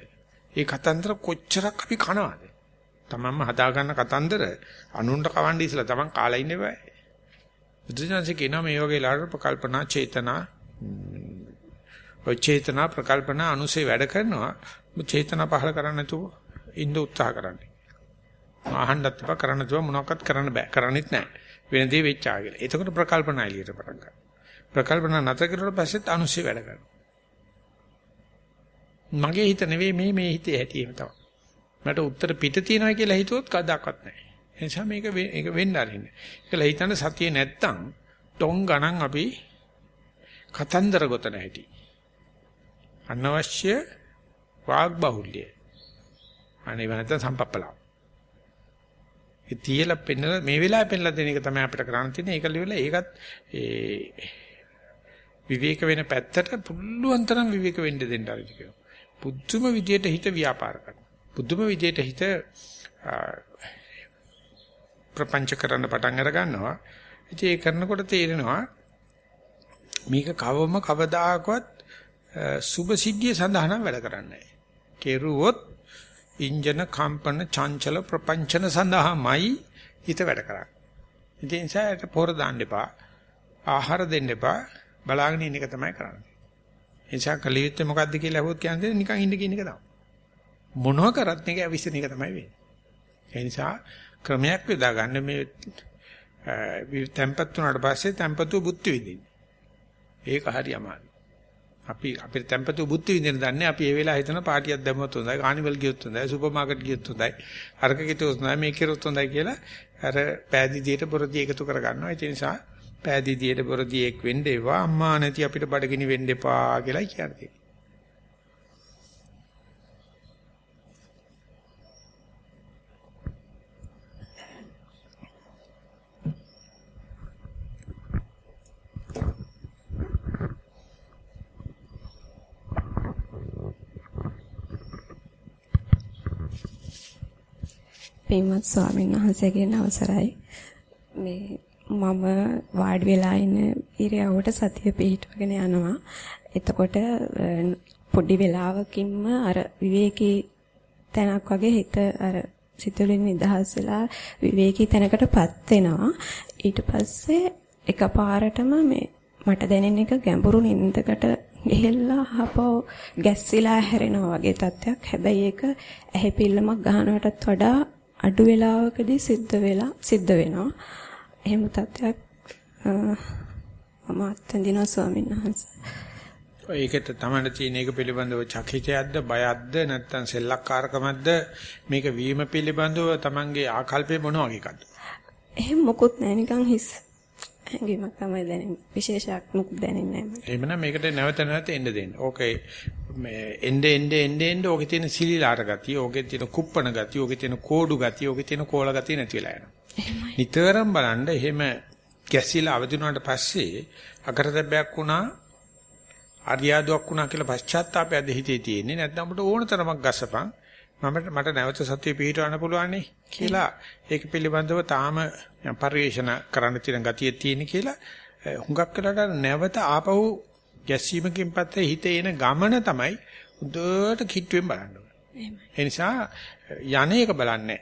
ඒ කතන්දර කොච්චරක් අපි කනවාද? තමන්ම හදාගන්න කතන්දර අනුන්ට කවන්න ඉස්සලා තමන් කාලා ඉන්න බෑ. බුදුසසුනේ කියනවා මේ වගේ ලාඩ ප්‍රකල්පනා චේතනා ඔය චේතනා ප්‍රකල්පනා අනුසේ වැඩ කරනවා. චේතනා පහල කරන්න නැතුව ඉන්න උත්සාහ කරන්නේ. අහන්නත් එපා කරන්න තුව මොනවක්වත් කරන්න බෑ. කරන්නෙත් නෑ. වෙන දේ වෙච්චා කියලා. එතකොට ප්‍රකල්පනා එළියට පටන් ගන්නවා. ප්‍රකල්පනා නැතර කරුවට පස්සෙත් අනුස්සය වැඩ කරනවා. මගේ හිත නෙවෙයි මේ මේ හිතේ ඇති එහෙම තමයි. මට උත්තර පිට තියනවා කියලා හිතුවොත් කවදාවත් නැහැ. ඒ නිසා මේක මේක වෙන්න අරින්න. ඒකලා හිතන්න සතිය නැත්තම් ටොං ගණන් අපි කතන්දර ගොතන හැටි. අනවශ්‍ය වාග් බහුල්‍ය. අනේ වෙනත සම්පප්පලා. ඒ තියලා පෙන්නලා මේ වෙලාවේ පෙන්නලා දෙන එක තමයි අපිට කරන්න තියෙන්නේ. ඒක ලියලා ඒකත් ඒ විවේක වෙන පැත්තට පුළුවන් තරම් විවේක වෙන්න දෙන්න හරි කියනවා. පුදුම විදියට හිත ව්‍යාපාර කරනවා. පුදුම විදියට හිත ප්‍රපංච කරන්න පටන් අර ගන්නවා. ඉතින් ඒ කරනකොට තේරෙනවා මේක කවම කවදාකවත් සුභ සිද්ධිය සඳහා නම් වැඩ කරන්නේ නැහැ. කෙරුවොත් ඉන්ජන කම්පන චංචල ප්‍රපංචන සඳහාමයි හිත වැඩ කරන්නේ. ඒ නිසා ඒට පොර දාන්න එපා. ආහාර දෙන්න එපා. බලාගෙන ඉන්න එක තමයි කරන්නේ. ඒ නිසා කලියුත්තේ මොකද්ද කියලා අහුවොත් කියන්නේ නිකන් ඉන්න කියන එක තමයි. මොනවා කරත් මේක අවිස්සන එක තමයි වෙන්නේ. ඒ නිසා ක්‍රමයක් යොදා ගන්න මේ tempat උනාට පස්සේ tempatu බුද්ධ විදින්න. ඒක හරි අමාරුයි. අපි අපිට tempatu බුද්ධ විදින්න දන්නේ අපි ඒ වෙලාව හිතන පාටියක් දැම්මොත් හොඳයි, කානිවල් ගියොත් හොඳයි, සුපර් මාකට් ගියොත් හොඳයි, අරක කිතුත් හොඳයි, මේක කිරුත් හොඳයි කියලා අර පෑදීදියට බොරදී එකතු කර ගන්නවා. ඒ නිසා පෑදීදියට බොරදී එක් වෙන්න ඒවා අම්මා නැති අපිට බඩගිනි වෙන්න එපා කියලා කියන්නේ. පින්වත් ස්වාමීන් වහන්සේගෙන් අවසරයි. මේ මම වාඩි වෙලා ඉන්න ඉරියව්වට සතිය පිහිටවගෙන යනවා. එතකොට පොඩි වෙලාවකින්ම අර විවේකී තැනක් වගේ හිත අර සිතුලින් නිදහස් වෙලා විවේකී තැනකටපත් වෙනවා. ඊට පස්සේ එකපාරටම මේ මට දැනෙන එක ගැඹුරු නින්දකට ගිහිල්ලා හපෝ ගැස්සිලා හැරෙනවා වගේ තත්යක්. හැබැයි ඒක ඇහි පිල්ලමක් ගන්නවටත් වඩා අඩු වේලාවකදී සිද්ධ වෙලා සිද්ධ වෙනවා. එහෙම තත්ත්වයක් මම අත්දිනවා ස්වාමීන් වහන්සේ. ඒකට තමයි තියෙන එක පිළිබඳව චකිතයක්ද බයක්ද නැත්නම් සෙල්ලක්කාරකමක්ද මේක වීම පිළිබඳව Tamange ආකල්පය මොන වගේ එකක්ද? එහෙම මොකුත් නැහැ නිකන් හිස් හැඟීමක් තමයි දැනෙන්නේ. විශේෂයක් මොකුත් දැනෙන්නේ නැහැ. එහෙමනම් මේකට නැවත නැවත එන්න දෙන්න. ඕකේ මේ එnde එnde එnde එnde ඕකේ තියෙන සිලිලාට ගතිය, ඕකේ තියෙන කුප්පණ ගතිය, ඕකේ තියෙන කෝඩු ගතිය, ඕකේ තියෙන කෝල ගතිය නැති වෙලා යනවා. නිතරම බලන්න එහෙම ගැසිලා අවදි වුණාට පස්සේ අකරදැබ්බයක් වුණා අරියාදුවක් වුණා කියලා පශ්චාත්තාපයද හිතේ තියෙන්නේ නැත්නම් අපිට ඕන තරමක් ගසපන් මම මට නැවත සතිය පිහිටවන්න පුළුවන්නේ කියලා. ඒක පිළිබඳව තාම පරිශන කරන්න තියෙන ගතිය තියෙන කියලා හුඟක් වෙලාට නැවත ආපහු ගැසීමකින් පස්සේ හිතේ එන ගමන තමයි උදේට කිට්ටුවෙන් බලන්න ඕනේ. ඒ නිසා යන්නේක බලන්නේ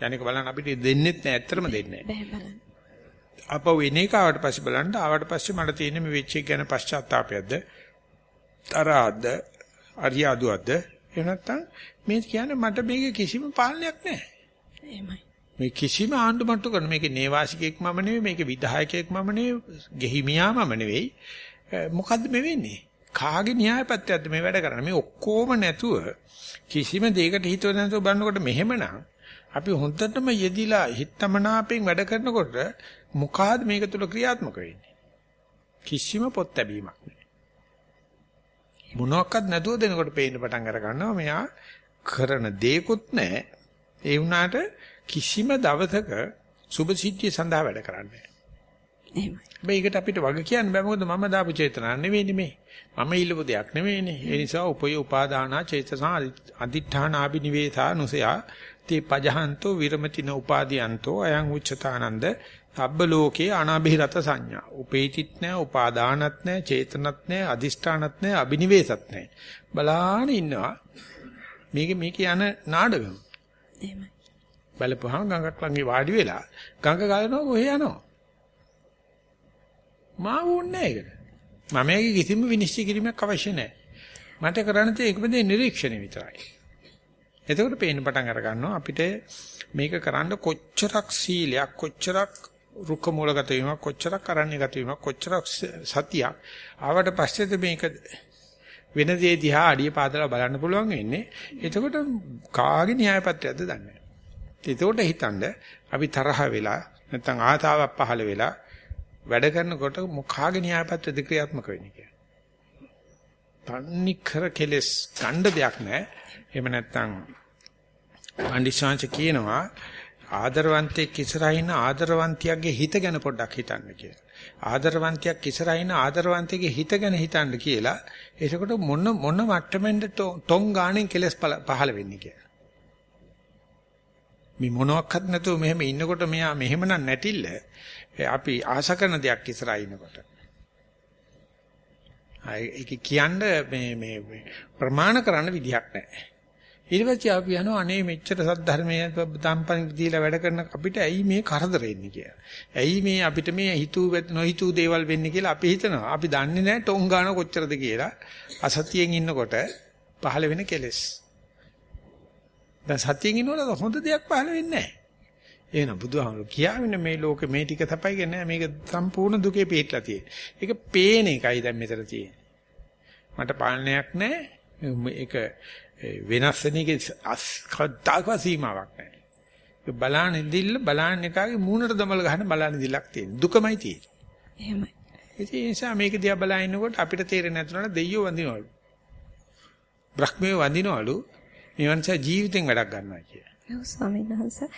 යන්නේක බලන්න අපිට දෙන්නෙත් නෑ ඇත්තටම දෙන්නේ නෑ. අපව එන එක ආවට පස්සේ බලන්න ආවට පස්සේ මට තියෙන මේ වෙච්ච එක ගැන පශ්චාත්තාවයක්ද තරහද අරියාදුවක්ද එහෙම නැත්නම් මේ කියන්නේ මට මේක කිසිම පාලනයක් නැහැ. එහෙමයි. මේ කිසිම ආණ්ඩු මට්ටු කරන මේක නේවාසිකෙක් මම නෙවෙයි මේක විධායකයෙක් මම නෙවෙයි ගෙහිමියා මම නෙවෙයි. මොකද්ද මේ වෙන්නේ? කාගේ න්‍යාය පත්‍යයක්ද මේ වැඩ කරන්නේ? මේ ඔක්කොම නැතුව කිසිම දෙයකට හිතුව නැතුව බලනකොට මෙහෙමනම් අපි හොඳටම යෙදිලා හිතමනාපෙන් වැඩ කරනකොට මොකಾದ මේක තුල ක්‍රියාත්මක වෙන්නේ? කිසිම පොත් ලැබීමක් නෑ මොනවාක්වත් නැතුව දෙනකොට පේන්න පටන් අර ගන්නවා මෙයා කරන දේකුත් නැහැ. ඒ වුණාට කිසිම දවසක සුභ සිද්ධිය සඳහා වැඩ කරන්නේ එහෙමයි. මේකට අපිට වග කියන්න බෑ මොකද මම දාපු චේතනා නෙවෙයිනේ මේ. මම ඉල්ලපු දෙයක් නෙවෙයිනේ. ඒ නිසා උපය උපාදානා චේතසා අදිඨානාබි නිවේසා නුසයා තේ පජහන්තෝ විරමතින උපාදීයන්තෝ අයං උච්චතානන්ද සබ්බ ලෝකේ අනාභිරත සංඥා. උපේතිත් නැහැ, උපාදානත් නැහැ, චේතනත් නැහැ, අදිෂ්ඨානත් නැහැ, අබිනිවේසත් නැහැ. බලාන ඉන්නවා. මේක මේක යන නාඩගම. එහෙමයි. බලපුවහම ගඟක් ළඟේ වාඩි වෙලා ගඟ ගලනවා කොහේ යනවා? මා වුන්නේ ඒකට. මම කිසිම විනිශ්චය කිරීමක් අවශ්‍ය නැහැ. මට කරන්න තියෙන එකම දේ නිරීක්ෂණය විතරයි. එතකොට පේන්න පටන් අර ගන්නවා අපිට මේක කරන්න කොච්චරක් සීලයක් කොච්චරක් රුක්ක මූලගත වීමක් කොච්චරක් අරණ්‍යගත වීමක් කොච්චරක් සතියක් ආවට පස්සේද මේක වෙන දේ දිහා අඩිය පාදලා බලන්න පුළුවන් වෙන්නේ එතකොට කාගේ න්‍යාය පත්‍රයක්ද දන්නේ නැහැ. එතකොට හිතනද අපි තරහ වෙලා නැත්නම් ආතාවක් පහළ වෙලා වැඩ කරනකොට මොකාගේ න්‍යාය පත්‍රද ක්‍රියාත්මක වෙන්නේ කියලා. තන්නිකර කෙලස් ගණ්ඩ දෙයක් නැහැ. එහෙම නැත්නම් පඬිස්සංශ කියනවා ආදරවන්තයෙක් ඉස්සරහින් ආදරවන්තියගේ හිත ගැන පොඩ්ඩක් හිතන්න කියලා. ආදරවන්තියක් ඉස්සරහින් ආදරවන්තයෙක්ගේ හිත ගැන හිතන්න කියලා. එතකොට මොන මොන මට්ටමෙන්ද ටොං ගාණෙන් කෙලස් පහළ වෙන්නේ කියලා. මේ මොනවත් නැතුව මෙහෙම ඉන්නකොට මෙයා මෙහෙමනම් නැටිල්ල අපි ආශ කරන දෙයක් ඉස්සරහා ඉන්නකොට. ඒක කියන්න මේ මේ ප්‍රමාණ කරන්න විදිහක් නැහැ. ඊට පස්සේ අපි යනවා අනේ මෙච්චර සද්ධර්මයේ දම්පන් දීලා වැඩ කරන අපිට ඇයි මේ කරදර එන්නේ කියලා. ඇයි මේ අපිට මේ හිතූ නොහිතූ දේවල් වෙන්නේ කියලා අපි හිතනවා. අපි දන්නේ නැහැ ටොං ගාන කොච්චරද කියලා. අසතියෙන් ඉන්නකොට පහළ වෙන කෙලෙස්. දැන් සතියෙන් ඉන්නකොට හොඳ දෙයක් පහළ වෙන්නේ නැහැ. එහෙනම් බුදුහාමුදුරු කියාවින මේ ලෝකෙ මේ ටික තමයි කියන්නේ මේක සම්පූර්ණ දුකේ පිටලා තියෙන්නේ. ඒක පේන එකයි දැන් මෙතන තියෙන්නේ. මට පාලනයක් නැහැ. ඒක වෙනස් වෙන එකේ කවදාක සීමාවක් නැහැ. ඒ බලන්න ඉදිල්ල බලන්න එකාගේ මූණට දමල ගහන බලන්න ඉදිල්ලක් තියෙන. දුකමයි තියෙන්නේ. එහෙමයි. ඒ නිසා මේක දිහා බලනකොට අපිට තේරෙන්නේ නැතුනට දෙයියෝ වඳිනවලු. බ්‍රහ්මයේ වඳිනවලු. මේ වන්ස ජීවිතෙන් වැඩක් ගන්නවා කිය. ඔව් ස්වාමීන් වහන්සේ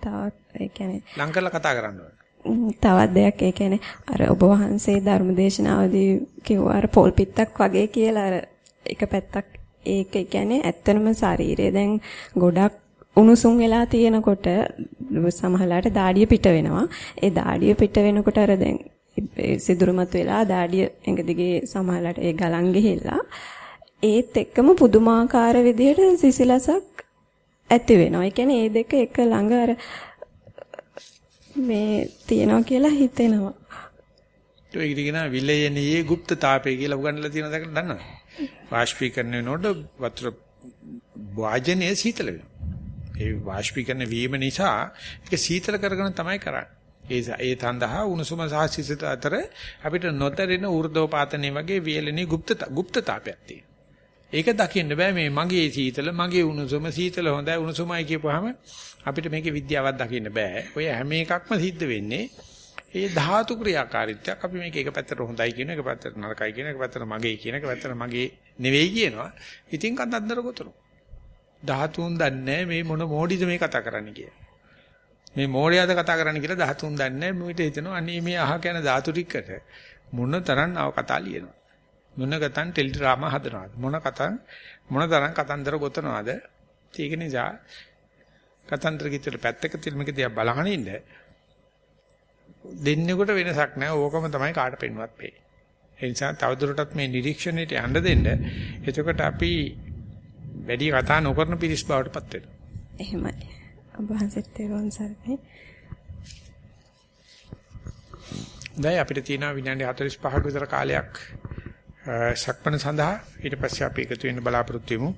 තවත් ඒ කියන්නේ ලං කරලා කතා කරන්න ඕනේ. තවත් දෙයක් ඒ කියන්නේ අර ඔබ වහන්සේ ධර්මදේශනාවදී කිව්වා අර පොල් පිටක් වගේ කියලා අර එක පැත්තක් ඒක කියන්නේ ඇත්තනම ශරීරය දැන් ගොඩක් උණුසුම් වෙලා තියෙනකොට සමහරලාට දාඩිය පිට වෙනවා. ඒ දාඩිය පිට වෙනකොට අර දැන් සිදුරුමත් වෙලා දාඩිය එඟ දිගේ සමහරලාට ඒ ගලන් ගිහිල්ලා ඒත් එක්කම පුදුමාකාර විදිහට සිසිලසක් ඇති වෙනවා. ඒ කියන්නේ මේ දෙක එක ළඟ අර මේ තියනවා කියලා හිතෙනවා. ඒක ඉගෙන විලයනයේ গুপ্ত තාපය කියලා උගන්වලා තියෙන දක දන්නවද? වාෂ්පීකරණ වෙනකොට වතුර වාජනයේ සීතල වෙනවා. ඒ වාෂ්පීකරණ වීම නිසා ඒක සීතල කරගෙන තමයි කරන්නේ. ඒ ඒ තඳහා උණුසුම සහ සිසිත අතර අපිට නොතරින ඌර්ධෝපාතනේ වගේ වියලෙනේ গুপ্ত গুপ্ত තාපයක් තියෙනවා. ඒක දකින්න බෑ මේ මගේ සීතල මගේ උණුසුම සීතල හොඳයි උණුසුමයි කියපුවාම අපිට මේකේ විද්‍යාවක් දකින්න බෑ. ඔය හැම එකක්ම සිද්ධ වෙන්නේ ඒ ධාතු ක්‍රියාකාරීත්වයක් අපි මේක එක පැත්තට හොඳයි කියන එක පැත්තට නරකයි කියන එක පැත්තට මගේ කියන එක පැත්තට මගේ නෙවෙයි කියනවා. ඉතින් කතන්දර ගොතනවා. ධාතුන් දන්නේ මේ මොන මොඩිද මේ කතා කරන්නේ කියලා. මේ මොඩියාද කතා කරන්නේ කියලා ධාතුන් දන්නේ මීට හිතනවා අනේ මේ අහ කියන ධාතු ටිකට මොන තරම් නව කතා ලියනවා. මොන ගතන් ටෙලිඩ්‍රාමා හදනවාද මොන කතන් මොන තරම් කතන්දර ගොතනවාද ඒක නිසා කතන්දර කිතර පැත්තක තියලා මේක දිහා බලහන් ඉන්න දෙන්නෙකුට වෙනසක් නැහැ. ඕකම තමයි කාට පෙන්වත් වෙන්නේ. ඒ නිසා තවදුරටත් මේ නිරීක්ෂණයට යන්න දෙන්න. එතකොට අපි වැඩි කතා නොකරන පිරිස් බවට පත් වෙනවා. එහෙමයි. ඔබ වහන්සේට තේරුම් සරණයි දැන් අපිට තියෙනවා විනාඩි 45ක විතර කාලයක් සක්මණ සඳහා. ඊට පස්සේ අපි එකතු වෙන්න බලාපොරොත්තු වෙමු